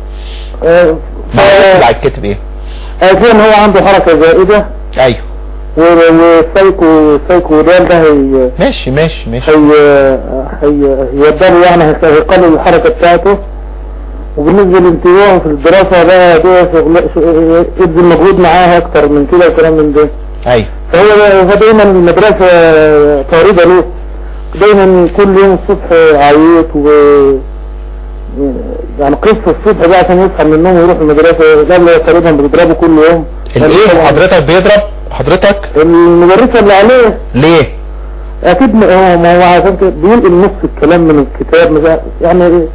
آه، ما ف- يطلع الكتب إيه. ان هو عنده حركة زائدة. أيوه. والسايكو السايكو ده ده هي ماشي ماشي ماشي. هي هي يعني هيقلل الحركة بتاعته. وبالنسبة لانتباهه في الدراسة بقى ده شغل ابذل مجهود معاه أكتر من كده وكلام من ده. أيوه فهو ده- فدايما المدرسة طاردة له. دايما كل يوم الصبح عيط و يعني قصة الصبح بقى عشان يصحى من النوم ويروح المدرسة قبل تقريبا بتضربه كل يوم. الايه حضرتك بيضرب؟ حضرتك؟ المدرسة اللي عليه. ليه؟ أكيد ما هو عشان كده بينقل نص الكلام من الكتاب يعني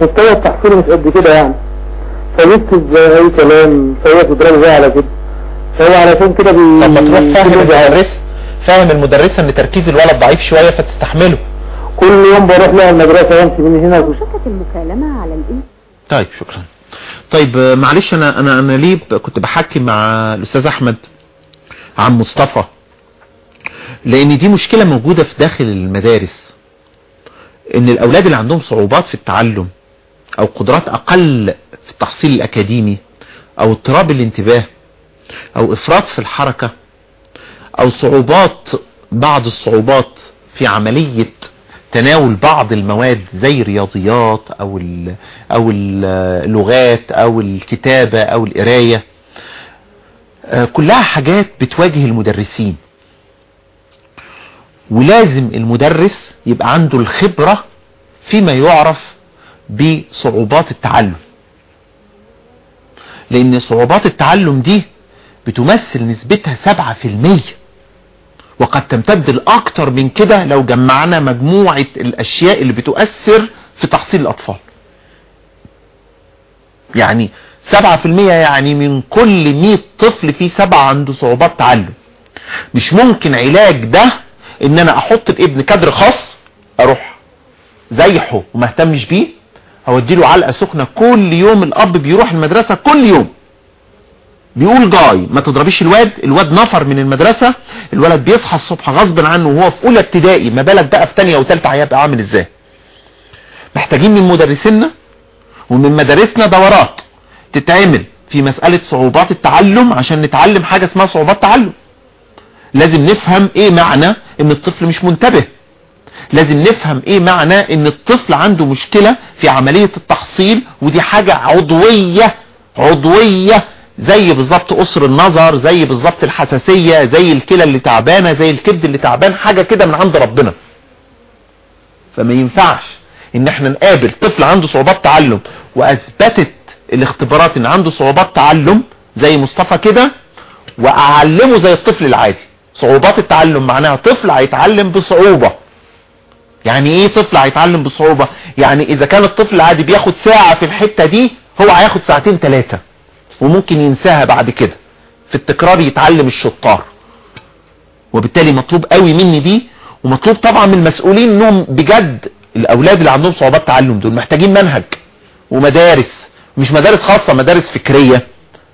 مستوى التحصيل مش قد كده يعني. فبيكتب اي كلام فهي بتضربه بقى على كده. فهو علشان كده بي طب ما تروح فاهم. المدرس فاهم المدرسة إن تركيز الولد ضعيف شوية فتستحمله. كل يوم بروح لها المدرسة وامشي من هنا. وش- شكت المكالمة على الإنترنت طيب شكرا. طيب آه، معلش أنا أنا أنا ليه كنت بحكي مع الأستاذ أحمد عن مصطفى؟ لأن دي مشكلة موجودة في داخل المدارس إن الأولاد اللي عندهم صعوبات في التعلم أو قدرات أقل في التحصيل الأكاديمي أو اضطراب الانتباه أو إفراط في الحركة أو صعوبات بعض الصعوبات في عملية تناول بعض المواد زي الرياضيات أو ال أو ال- اللغات أو الكتابة أو القراية. آه، كلها حاجات بتواجه المدرسين. ولازم المدرس يبقى عنده الخبرة فيما يعرف بصعوبات التعلم. لأن صعوبات التعلم دي بتمثل نسبتها سبعة في المية. وقد تمتد لأكتر من كده لو جمعنا مجموعة الأشياء اللي بتؤثر في تحصيل الأطفال. يعني سبعة في المية يعني من كل مية طفل في سبعة عنده صعوبات تعلم. مش ممكن علاج ده إن أنا أحط الابن كادر خاص أروح زيحه وما اهتمش بيه أوديله علقة سخنة كل يوم الأب بيروح المدرسة كل يوم. بيقول جاي ما تضربيش الواد الواد نفر من المدرسة الولد بيصحى الصبح غصب عنه وهو في أولى ابتدائي ما بالك بقى في تانية وتالتة هيبقى عامل إزاي؟ محتاجين من مدرسينا ومن مدارسنا دورات تتعمل في مسألة صعوبات التعلم عشان نتعلم حاجة اسمها صعوبات تعلم. لازم نفهم إيه معنى إن الطفل مش منتبه. لازم نفهم إيه معنى ان الطفل عنده مشكلة في عملية التحصيل ودي حاجة عضوية عضوية زي بالظبط قصر النظر زي بالظبط الحساسية زي الكلى اللي تعبانة زي الكبد اللي تعبان حاجة كده من عند ربنا. فما ينفعش إن إحنا نقابل طفل عنده صعوبات تعلم وأثبتت الاختبارات إن عنده صعوبات تعلم زي مصطفى كده وأعلمه زي الطفل العادي. صعوبات التعلم معناها طفل هيتعلم بصعوبة. يعني إيه طفل هيتعلم بصعوبة؟ يعني إذا كان الطفل العادي بياخد ساعة في الحتة دي هو هياخد ساعتين ثلاثة وممكن ينساها بعد كده في التكرار يتعلم الشطار. وبالتالي مطلوب قوي مني دي ومطلوب طبعا من المسؤولين إنهم بجد الأولاد اللي عندهم صعوبات تعلم دول محتاجين منهج ومدارس مش مدارس خاصة مدارس فكرية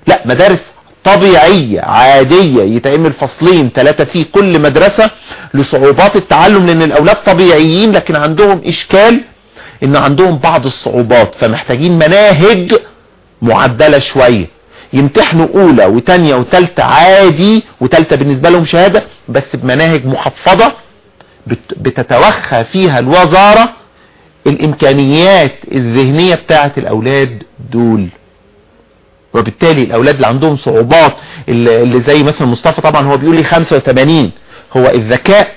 لا مدارس طبيعية عادية يتعمل فصلين ثلاثة في كل مدرسة لصعوبات التعلم لأن الأولاد طبيعيين لكن عندهم إشكال إن عندهم بعض الصعوبات فمحتاجين مناهج معدلة شوية. يمتحنوا أولى وتانية وتالتة عادي وتالتة بالنسبة لهم شهادة بس بمناهج مخفضة بتتوخى فيها الوزارة الإمكانيات الذهنية بتاعت الأولاد دول. وبالتالي الأولاد اللي عندهم صعوبات اللي زي مثلا مصطفى طبعا هو بيقول لي 85 هو الذكاء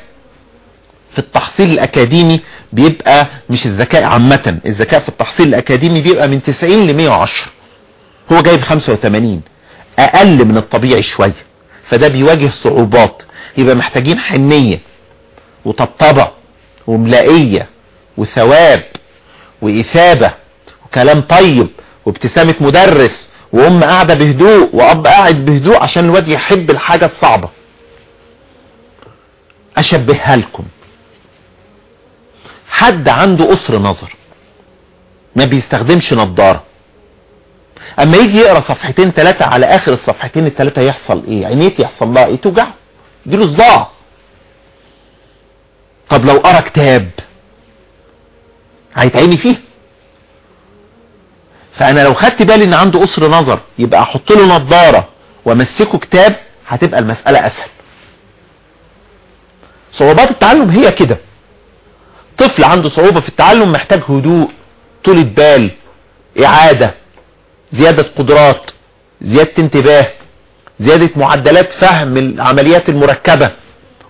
في التحصيل الأكاديمي بيبقى مش الذكاء عامة الذكاء في التحصيل الأكاديمي بيبقى من 90 ل 110 هو جايب 85 أقل من الطبيعي شوية فده بيواجه صعوبات يبقى محتاجين حنية وطبطبة وملائية وثواب وإثابة وكلام طيب وابتسامة مدرس وأم قاعدة بهدوء وأب قاعد بهدوء عشان الواد يحب الحاجة الصعبة. أشبهها لكم. حد عنده قصر نظر. ما بيستخدمش نظارة. أما يجي يقرأ صفحتين ثلاثة على آخر الصفحتين الثلاثة يحصل إيه؟ عينيه يحصل لها إيه؟ توجعه. يجيله صداع. طب لو قرأ كتاب. هيتعيني فيه. فأنا لو خدت بالي إن عنده قصر نظر يبقى أحط له نظارة وأمسكه كتاب هتبقى المسألة أسهل. صعوبات التعلم هي كده. طفل عنده صعوبة في التعلم محتاج هدوء طولة بال إعادة زيادة قدرات زيادة انتباه زيادة معدلات فهم العمليات المركبة.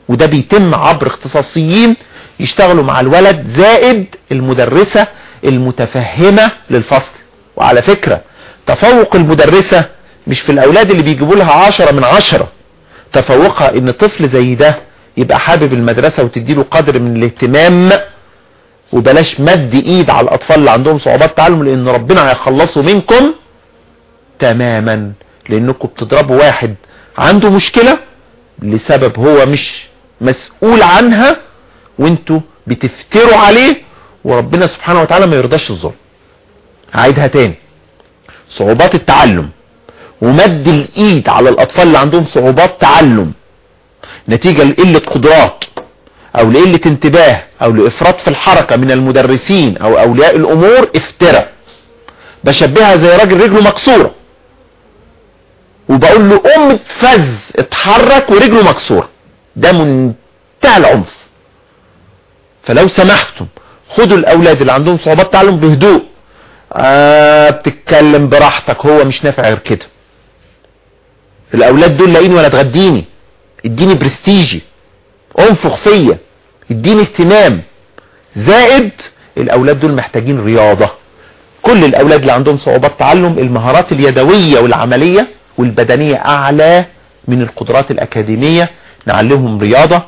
وده بيتم عبر اختصاصيين يشتغلوا مع الولد زائد المدرسة المتفهمة للفصل. وعلى فكرة تفوق المدرسة مش في الأولاد اللي بيجيبوا لها عشرة من عشرة. تفوقها إن طفل زي ده يبقى حابب المدرسة وتديله قدر من الاهتمام وبلاش مد إيد على الأطفال اللي عندهم صعوبات تعلم لأن ربنا هيخلصوا منكم تماما. لأنكم بتضربوا واحد عنده مشكلة لسبب هو مش مسؤول عنها وانتوا بتفتروا عليه وربنا سبحانه وتعالى ما يرضاش الظلم. هعيدها تاني. صعوبات التعلم. ومد الإيد على الأطفال اللي عندهم صعوبات تعلم. نتيجة لقلة قدرات. أو لقلة انتباه. أو لإفراط في الحركة من المدرسين. أو أولياء الأمور افترى. بشبهها زي راجل رجله مكسورة. وبقول له قوم اتفز اتحرك ورجله مكسورة. ده منتهى العنف. فلو سمحتم خدوا الأولاد اللي عندهم صعوبات تعلم بهدوء. آه بتتكلم براحتك هو مش نافع غير كده. الأولاد دول لاقيني ولا تغديني. اديني برستيجي. أنفخ فيا. اديني اهتمام. زائد الأولاد دول محتاجين رياضة. كل الأولاد اللي عندهم صعوبات تعلم المهارات اليدوية والعملية والبدنية أعلى من القدرات الأكاديمية. نعلمهم رياضة.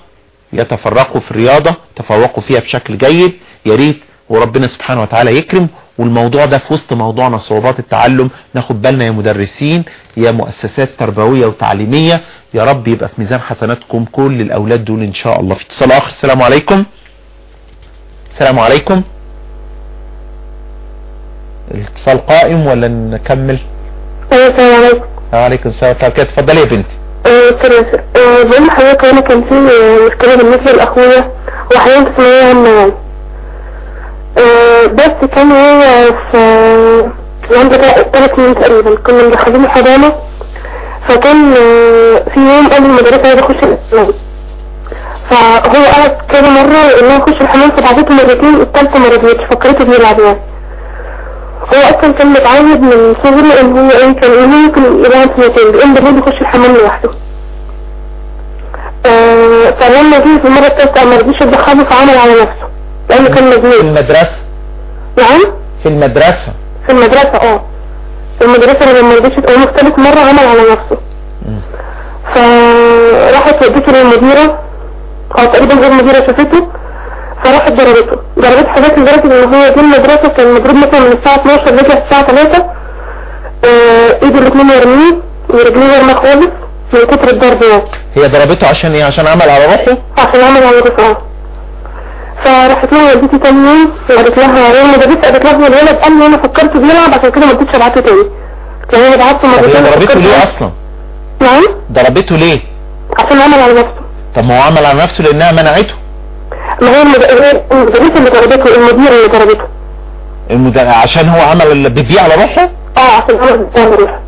يتفرقوا في الرياضة. تفوقوا فيها بشكل جيد. يا ريت وربنا سبحانه وتعالى يكرم والموضوع ده في وسط موضوعنا صعوبات التعلم ناخد بالنا يا مدرسين يا مؤسسات تربوية وتعليمية يا رب يبقى في ميزان حسناتكم كل الأولاد دول إن شاء الله. في اتصال آخر السلام عليكم. السلام عليكم. الاتصال قائم ولا نكمل؟ السلام عليكم. وعليكم السلام. ورحمة الله اتفضلي يا بنتي. بقول لحضرتك أنا كان في مشكلة بالنسبة لأخويا وأحيانا تسمعيها هم يعني. بس كان هو في عنده ثلاث سنين تقريبا كنا مدخلينه حضانة فكان آه، في يوم قبل المدرسة عايز أخش الاسلام فهو قعد كذا مرة انه يخش الحمام فبعدته مرتين التالتة رضيتش فكرته بيلعب يعني هو أصلا كان متعود من صغره إن هو إيه كان ممكن يبقى سنتين بيقوم بالليل يخش الحمام لوحده. آه فلما جه في المرة التالتة ما رضيش يدخله فعمل على نفسه. لأنه كان في مجنون المدرسة. نعم. في المدرسة. في المدرسة آه. في المدرسة لما رضيش هو مختلف مرة عمل على نفسه. فراحت ودته للمديرة أو تقريبا غير المديرة شافته فراحت ضربته. ضربت حاجات لدرجة إن هو جه المدرسة كان مضروب مثلا من الساعة 12 لغاية الساعة 3 آه، إيده الاتنين مرميين ورجليه مرمى خالص من كتر الضرب يعني. هي ضربته عشان إيه؟ عشان عمل على روحه؟ عشان عمل على رفعه فراحت لها والدتي تاني يوم وقالت لها هي المدرسة قالت لها الولد قال لي أنا فكرت بيلعب عشان كده ما رضيتش أبعته تاني. لأن أنا بعته مرتين ضربته ليه أصلا؟ نعم؟ ضربته ليه؟ عشان عمل على نفسه. طب ما هو عمل على نفسه لأنها منعته. ما هي المد- هي المدرسة اللي ضربته المدير اللي ضربته. المد... عشان هو عمل اللي بيبيع على روحه؟ آه عشان عمل بتاع روح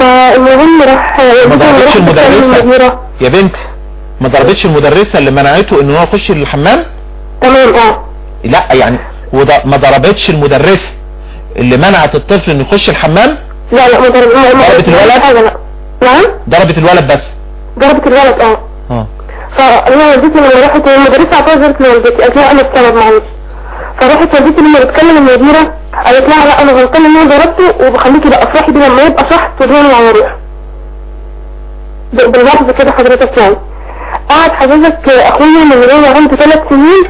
فالمهم راح ما ضربتش المديرة. يا بنتي ما ضربتش المدرسة اللي منعته إن هو يخش الحمام؟ تمام آه. لا يعني وض... ما ضربتش المدرسة اللي منعت الطفل إنه يخش الحمام؟ لا لا ما ضرب ما- ما- ضربت الولد؟ نعم؟ ضربت الولد بس؟ ضربت الولد آه. آه. فهي والدتي لما راحت المدرسة اعتذرت لوالدتي قالت لها أنا السبب معلش. فراحت والدتي لما بتكلم المديرة قالت لها لا أنا غلطانة إن أنا ضربته وبخليكي بقى افرحي بيه لما يبقى صح تدوني على روح ب- باللحظة كده حضرتك يعني. قعد حضرتك أخويا من وهو عنده ثلاث سنين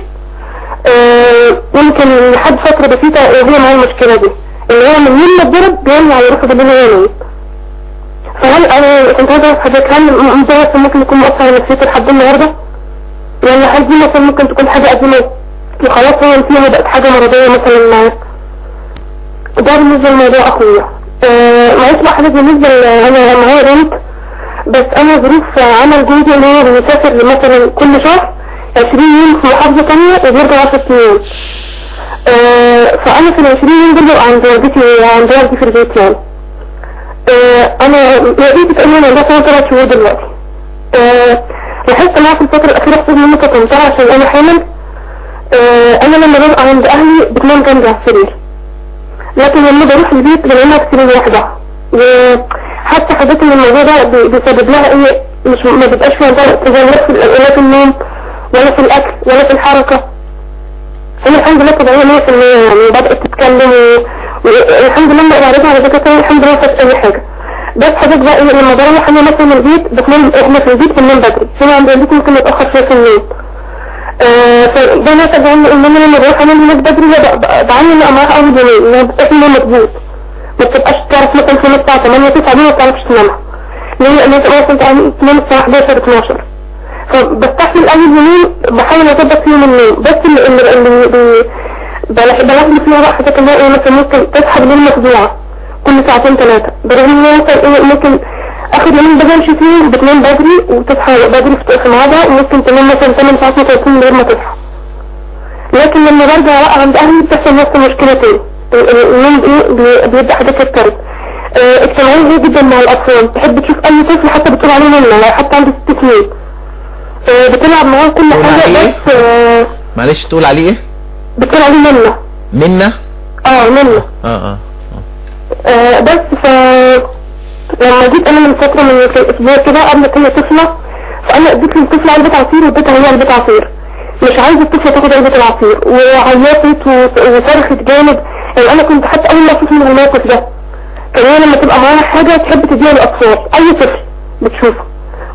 يمكن لحد فترة بسيطة وهي معاه المشكلة دي. اللي هو من يوم ما اتضرب بيرجع روحه بالليل نايم فهل أنا كنت عايزة أعرف حضرتك هل المدرس ممكن يكون مؤثر على نفسيته لحد النهاردة؟ ولا هل دي مثلا ممكن تكون حاجة قديمة؟ وخلاص هو انتهى بقت حاجة مرضية مثلا ده بالنسبة لموضوع أخويا. آه معلش بقى حضرتك بالنسبة أنا معايا بنت بس أنا ظروف عمل جوزي إن هو بيسافر مثلا كل شهر. 20 يوم في محافظة تانية وبيرجع 10 أيام آه فأنا في ال 20 يوم دول عند والدتي عند والدي في البيت يعني. آه أنا والدتي بتقول لي أنا عندها ثلاث شهور دلوقتي. آه لاحظت معاها في الفترة الأخيرة خصوصا إني كنت عشان أنا حامل أنا لما ببقى عند أهلي بتنام جنبي على السرير لكن لما بروح البيت بلاقيها في سرير لوحدها وحتى حاجات من الموضوع ده بي- بيسبب لها إيه مش ما بيبقاش في ال- لا في النوم ولا في الأكل ولا في الحركة. أنا الحمد لله طبيعية 100% يعني بدأت تتكلم والحمد لله لما بعرفها على ذكرتها الحمد لله ما فيهاش أي حاجة. بس حضرتك بقى إيه لما بروح أنا مثلا البيت بتنام إحنا في البيت بننام بدري. هنا عند والدتي ممكن نتأخر شوية في النوم. فده مثلا ان ان أنا لما بروح انام هناك بدري ب- ب- بعلم بقى معاها أول يومين إنها بتحس انها مضبوط ما بتبقاش تعرف مثلا تنام الساعة 8 9 دي ما بتعرفش تنامها. ليه؟ لأن أنت مثلا تنام الساعة 11 12 فبستحمل اول يومين بحاول أظبط فيهم النوم بس اللي اللي اللي بلاحظ بلاحظ فيها بقى حاجات هي إيه مثلا ممكن تصحى بالليل مفزوعة كل ساعتين ثلاثة. برغم ان هي مثلا إيه ممكن آخر يومين بنمشي فيهم بتنام بدري وتصحى بدري في ميعادها وممكن تنام مثلا 8 ساعات متواصلين من غير ما تصحى. لكن لما برجع بقى عند أهلي بتحصل نفس المشكلة تاني. ال- ال- النوم بي- بي- بيبدأ حاجات تتكرر آه، اجتماعية جدا مع الأطفال. تحب تشوف أي طفل حتى بتقول عليه منه لو حتى عنده ست سنين. بتلعب معاه كل حاجة عليه؟ بس آه، معلش تقول عليه إيه؟ بتقول عليه منة. منا آه منة. آه آه آه، بس ف لما جيت أنا من فترة من الأسبوع كده قبل هي طفلة فأنا اديت للطفلة علبة عصير واديتها هي علبة عصير. مش عايزة الطفلة تاخد علبة العصير. وعيطت وصرخت جامد. يعني أنا كنت حتى أول ما أشوف من الموقف ده كان هي لما تبقى معاها حاجة تحب تديها للأطفال. أي طفل بتشوفه.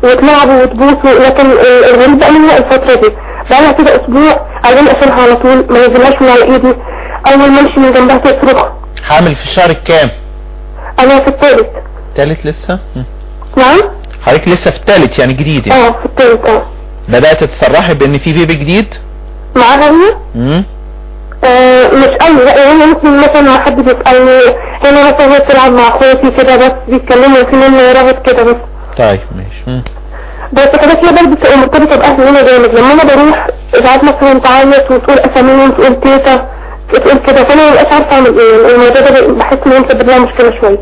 وتلعبوا وتبوسوا لكن آه، الغريب بقى منها الفترة دي. بقالها كده أسبوع عايزين اقفلها على طول ما ينزلهاش من على إيدي. أول ما أمشي من جنبها تصرخ حامل في الشهر الكام؟ أنا في الثالث تالت لسه. نعم؟ حضرتك لسه في التالت يعني جديد يعني. آه في الثالث آه. بدأت تتصرحي بإن في بيبي جديد؟ معاها هي مم. آه مش قوي. لا يعني ممكن مثلا حد بيسألني هنا مثلا هي بتلعب مع أخواتي كده بس بيتكلموا في منه رغد كده بس. طيب ماشي. بس حاجات هي برضه بتبقى مرتبطة بأهلي هنا جامد لما أنا بروح ساعات مثلا تعيط وتقول أساميهم تقول تيتا تقول كده فأنا مبقاش عارفة أعمل إيه. الموضوع ده بحس ان هي مسبب لها مشكلة شوية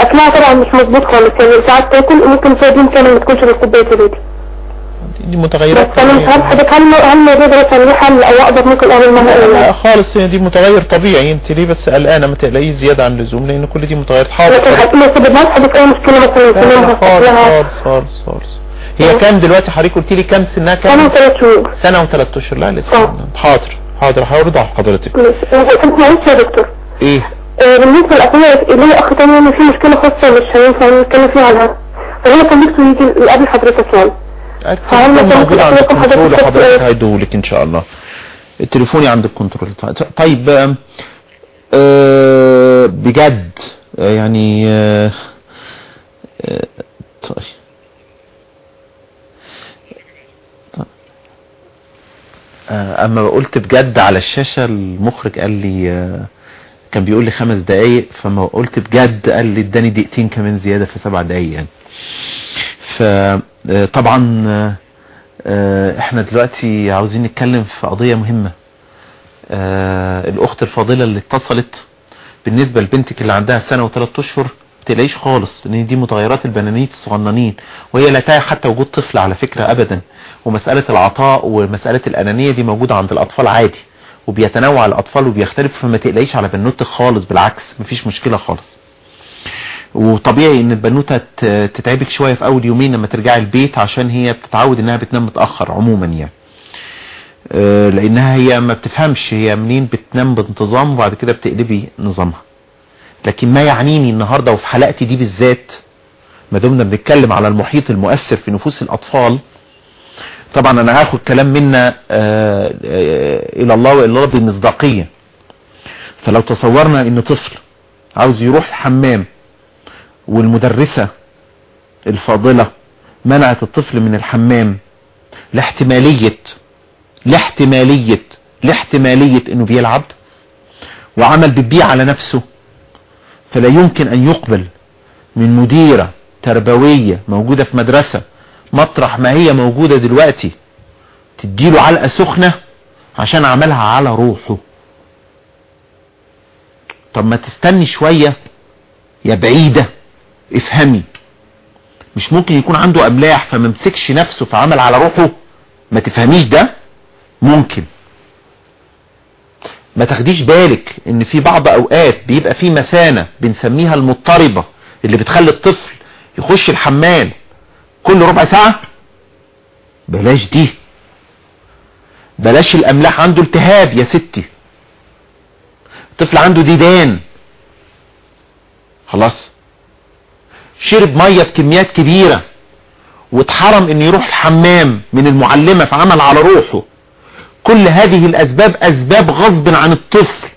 اكلها طبعا مش مظبوط خالص يعني ساعات تاكل وممكن فيها دي كان ما تكونش بالكوباية دي. دي متغيرات بس أنا مش عارف حضرتك هل هل الموضوع ده ليه حل أو أقدر ممكن اعمل معاه لا خالص هي دي متغير طبيعي. انت ليه بس قلقانة؟ ما تقلقيش زيادة عن اللزوم لأن كل دي متغيرات حاضر لكن هتقول لي حضرتك اي مشكلة مثلا خالص خالص خالص هي كام دلوقتي؟ حضرتك قلت لي كام سنها؟ سنة كام وثلاث شهور. سنة وثلاث أشهر. لا لسه. آه. حاضر حاضر. هرد على حضرتك. كنت معلش يا دكتور. إيه؟ آه، بالنسبة لأخويا ليه أخ تاني يعني في مشكلة خاصة مش هينفع نتكلم فيها عنها فهو كان نفسه يجي يقابل حضرتك يعني. موجود عند ال control وحضرتك هيديهولك إن شاء الله. تليفوني عند ال control. طيب آم، آه، بجد آه، يعني آه، آه، طيب. آه، أما قلت بجد على الشاشة المخرج قال لي آه، كان بيقول لي خمس دقايق فما قلت بجد قال لي اداني دقيقتين كمان زيادة في سبع دقايق يعني. فطبعا إحنا دلوقتي عاوزين نتكلم في قضية مهمة. الأخت الفاضلة اللي اتصلت بالنسبة لبنتك اللي عندها سنة وثلاث أشهر تلاقيش خالص لأن دي متغيرات البنانيت الصغننين وهي لا تعي حتى وجود طفل على فكرة ابدا. ومسألة العطاء ومسألة الأنانية دي موجودة عند الأطفال عادي وبيتنوع الأطفال وبيختلف فما تقلقيش على بنوتك خالص بالعكس مفيش مشكلة خالص. وطبيعي إن البنوتة تتعبك شوية في أول يومين لما ترجعي البيت عشان هي بتتعود إنها بتنام متأخر عموما يعني. آه، لأنها هي ما بتفهمش هي منين بتنام بانتظام وبعد كده بتقلبي نظامها. لكن ما يعنيني النهاردة وفي حلقتي دي بالذات ما دمنا بنتكلم على المحيط المؤثر في نفوس الأطفال. طبعا أنا هاخد كلام منا آه، آه، إلى الله وإلى الله بمصداقية فلو تصورنا إن طفل عاوز يروح الحمام والمدرسة الفاضلة منعت الطفل من الحمام لاحتمالية لاحتمالية لاحتمالية إنه بيلعب وعمل بتبيع على نفسه. فلا يمكن أن يقبل من مديرة تربوية موجودة في مدرسة مطرح ما هي موجودة دلوقتي تديله علقة سخنة عشان عملها على روحه. طب ما تستني شوية يا بعيدة. افهمي. مش ممكن يكون عنده املاح فممسكش نفسه فعمل على روحه؟ ما تفهميش ده؟ ممكن. ما تاخديش بالك إن في بعض أوقات بيبقى في مثانة بنسميها المضطربة اللي بتخلي الطفل يخش الحمام كل ربع ساعة؟ بلاش دي. بلاش الأملاح. عنده التهاب يا ستي. الطفل عنده ديدان. خلاص. شرب مية بكميات كبيرة واتحرم ان يروح الحمام من المعلمة فعمل على روحه. كل هذه الأسباب أسباب غصب عن الطفل.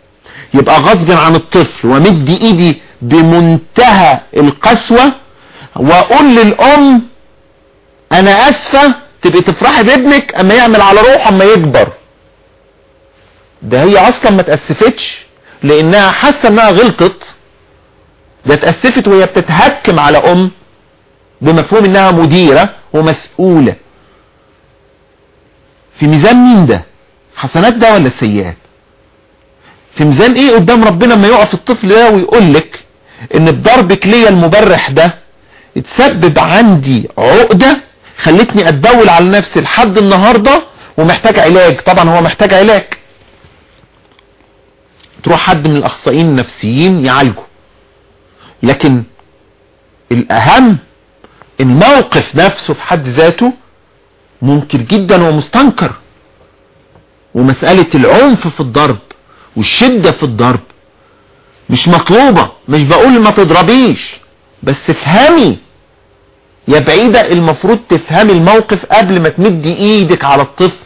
يبقى غصب عن الطفل ومد إيدي بمنتهى القسوة وأقول للأم أنا آسفة تبقي تفرحي بابنك أما يعمل على روحه أما يكبر. ده هي أصلا ما تأسفتش لأنها حاسة إنها غلطت. ده اتأسفت وهي بتتهكم على أم بمفهوم إنها مديرة ومسؤولة. في ميزان مين ده؟ حسنات ده ولا سيئات في ميزان إيه قدام ربنا لما يقف الطفل ده ويقول لك إن بضربك ليا المبرح ده اتسبب عندي عقدة خلتني اتدول على نفسي لحد النهاردة ومحتاج علاج. طبعا هو محتاج علاج. تروح حد من الأخصائيين النفسيين يعالجه. لكن الأهم الموقف نفسه في حد ذاته منكر جدا ومستنكر. ومسألة العنف في الضرب والشدة في الضرب مش مطلوبة. مش بقول ما تضربيش بس افهمي. يا بعيدة المفروض تفهمي الموقف قبل ما تمدي إيدك على الطفل.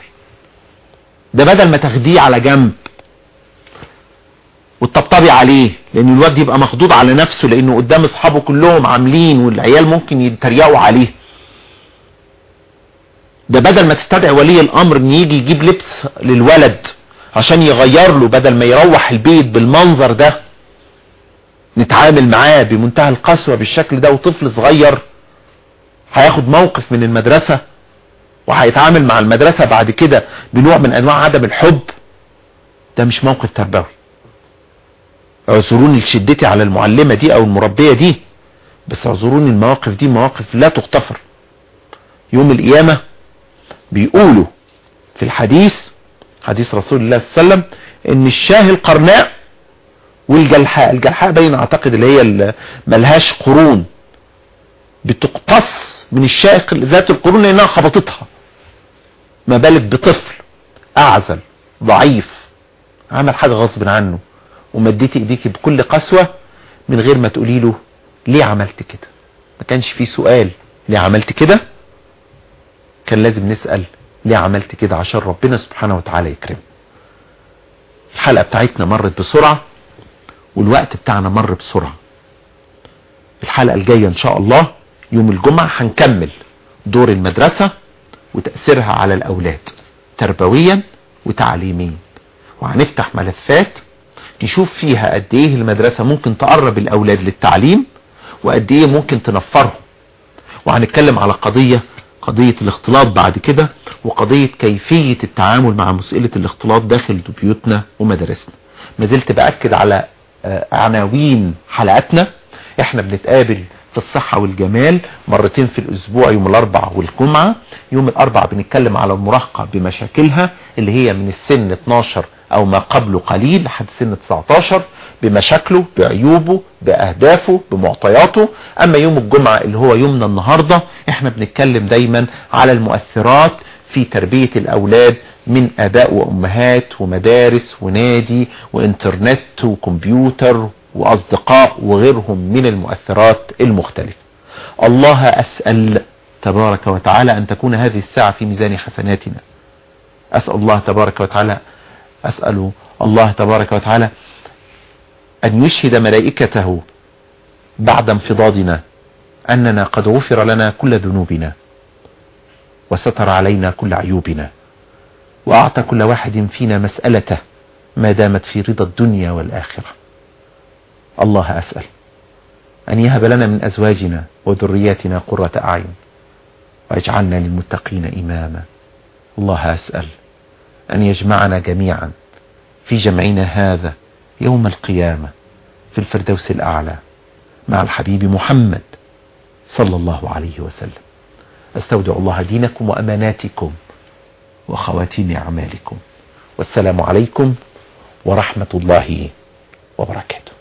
ده بدل ما تاخديه على جنب. وتطبطبي عليه لأن الواد يبقى مخضوض على نفسه لأنه قدام أصحابه كلهم عاملين والعيال ممكن يتريقوا عليه. ده بدل ما تستدعي ولي الأمر إن يجي يجيب لبس للولد عشان يغير له بدل ما يروح البيت بالمنظر ده نتعامل معاه بمنتهى القسوة بالشكل ده وطفل صغير هياخد موقف من المدرسة وهيتعامل مع المدرسة بعد كده بنوع من أنواع عدم الحب ده مش موقف تربوي. اعذروني لشدتي على المعلمة دي أو المربية دي بس اعذروني المواقف دي مواقف لا تغتفر. يوم القيامة بيقولوا في الحديث حديث رسول الله صلى الله عليه وسلم إن الشاه القرناء والجلحاء الجلحاء باين أعتقد اللي هي ملهاش قرون بتقتص من الشاه ذات القرون لأنها خبطتها. ما بالك بطفل أعزل ضعيف عمل حاجة غصب عنه. ومديتي إيديك بكل قسوة من غير ما تقولي له ليه عملت كده؟ ما كانش في سؤال ليه عملت كده؟ كان لازم نسأل ليه عملت كده عشان ربنا سبحانه وتعالى يكرم الحلقة بتاعتنا مرت بسرعة والوقت بتاعنا مر بسرعة. الحلقة الجاية إن شاء الله يوم الجمعة هنكمل دور المدرسة وتأثيرها على الأولاد تربويا وتعليميا. وهنفتح ملفات نشوف فيها قد إيه المدرسة ممكن تقرب الأولاد للتعليم وقد إيه ممكن تنفرهم. وهنتكلم على قضية قضية الاختلاط بعد كده وقضية كيفية التعامل مع مسئلة الاختلاط داخل بيوتنا ومدارسنا. ما زلت بأكد على عناوين حلقاتنا. إحنا بنتقابل في الصحة والجمال مرتين في الأسبوع يوم الاربع والجمعة. يوم الاربع بنتكلم على المراهقة بمشاكلها اللي هي من السن 12 أو ما قبله قليل لحد سن 19 بمشاكله بعيوبه بأهدافه بمعطياته. أما يوم الجمعة اللي هو يومنا النهاردة إحنا بنتكلم دايما على المؤثرات في تربية الأولاد من آباء وأمهات ومدارس ونادي وإنترنت وكمبيوتر وأصدقاء وغيرهم من المؤثرات المختلفة. الله أسأل تبارك وتعالى أن تكون هذه الساعة في ميزان حسناتنا. أسأل الله تبارك وتعالى أسأل الله تبارك وتعالى أن يشهد ملائكته بعد انفضاضنا أننا قد غفر لنا كل ذنوبنا وستر علينا كل عيوبنا وأعطى كل واحد فينا مسألته ما دامت في رضا الدنيا والآخرة. الله أسأل أن يهب لنا من أزواجنا وذرياتنا قرة أعين ويجعلنا للمتقين إماما. الله أسأل أن يجمعنا جميعا في جمعنا هذا يوم القيامة في الفردوس الأعلى مع الحبيب محمد صلى الله عليه وسلم. أستودع الله دينكم وأماناتكم وخواتيم أعمالكم. والسلام عليكم ورحمة الله وبركاته.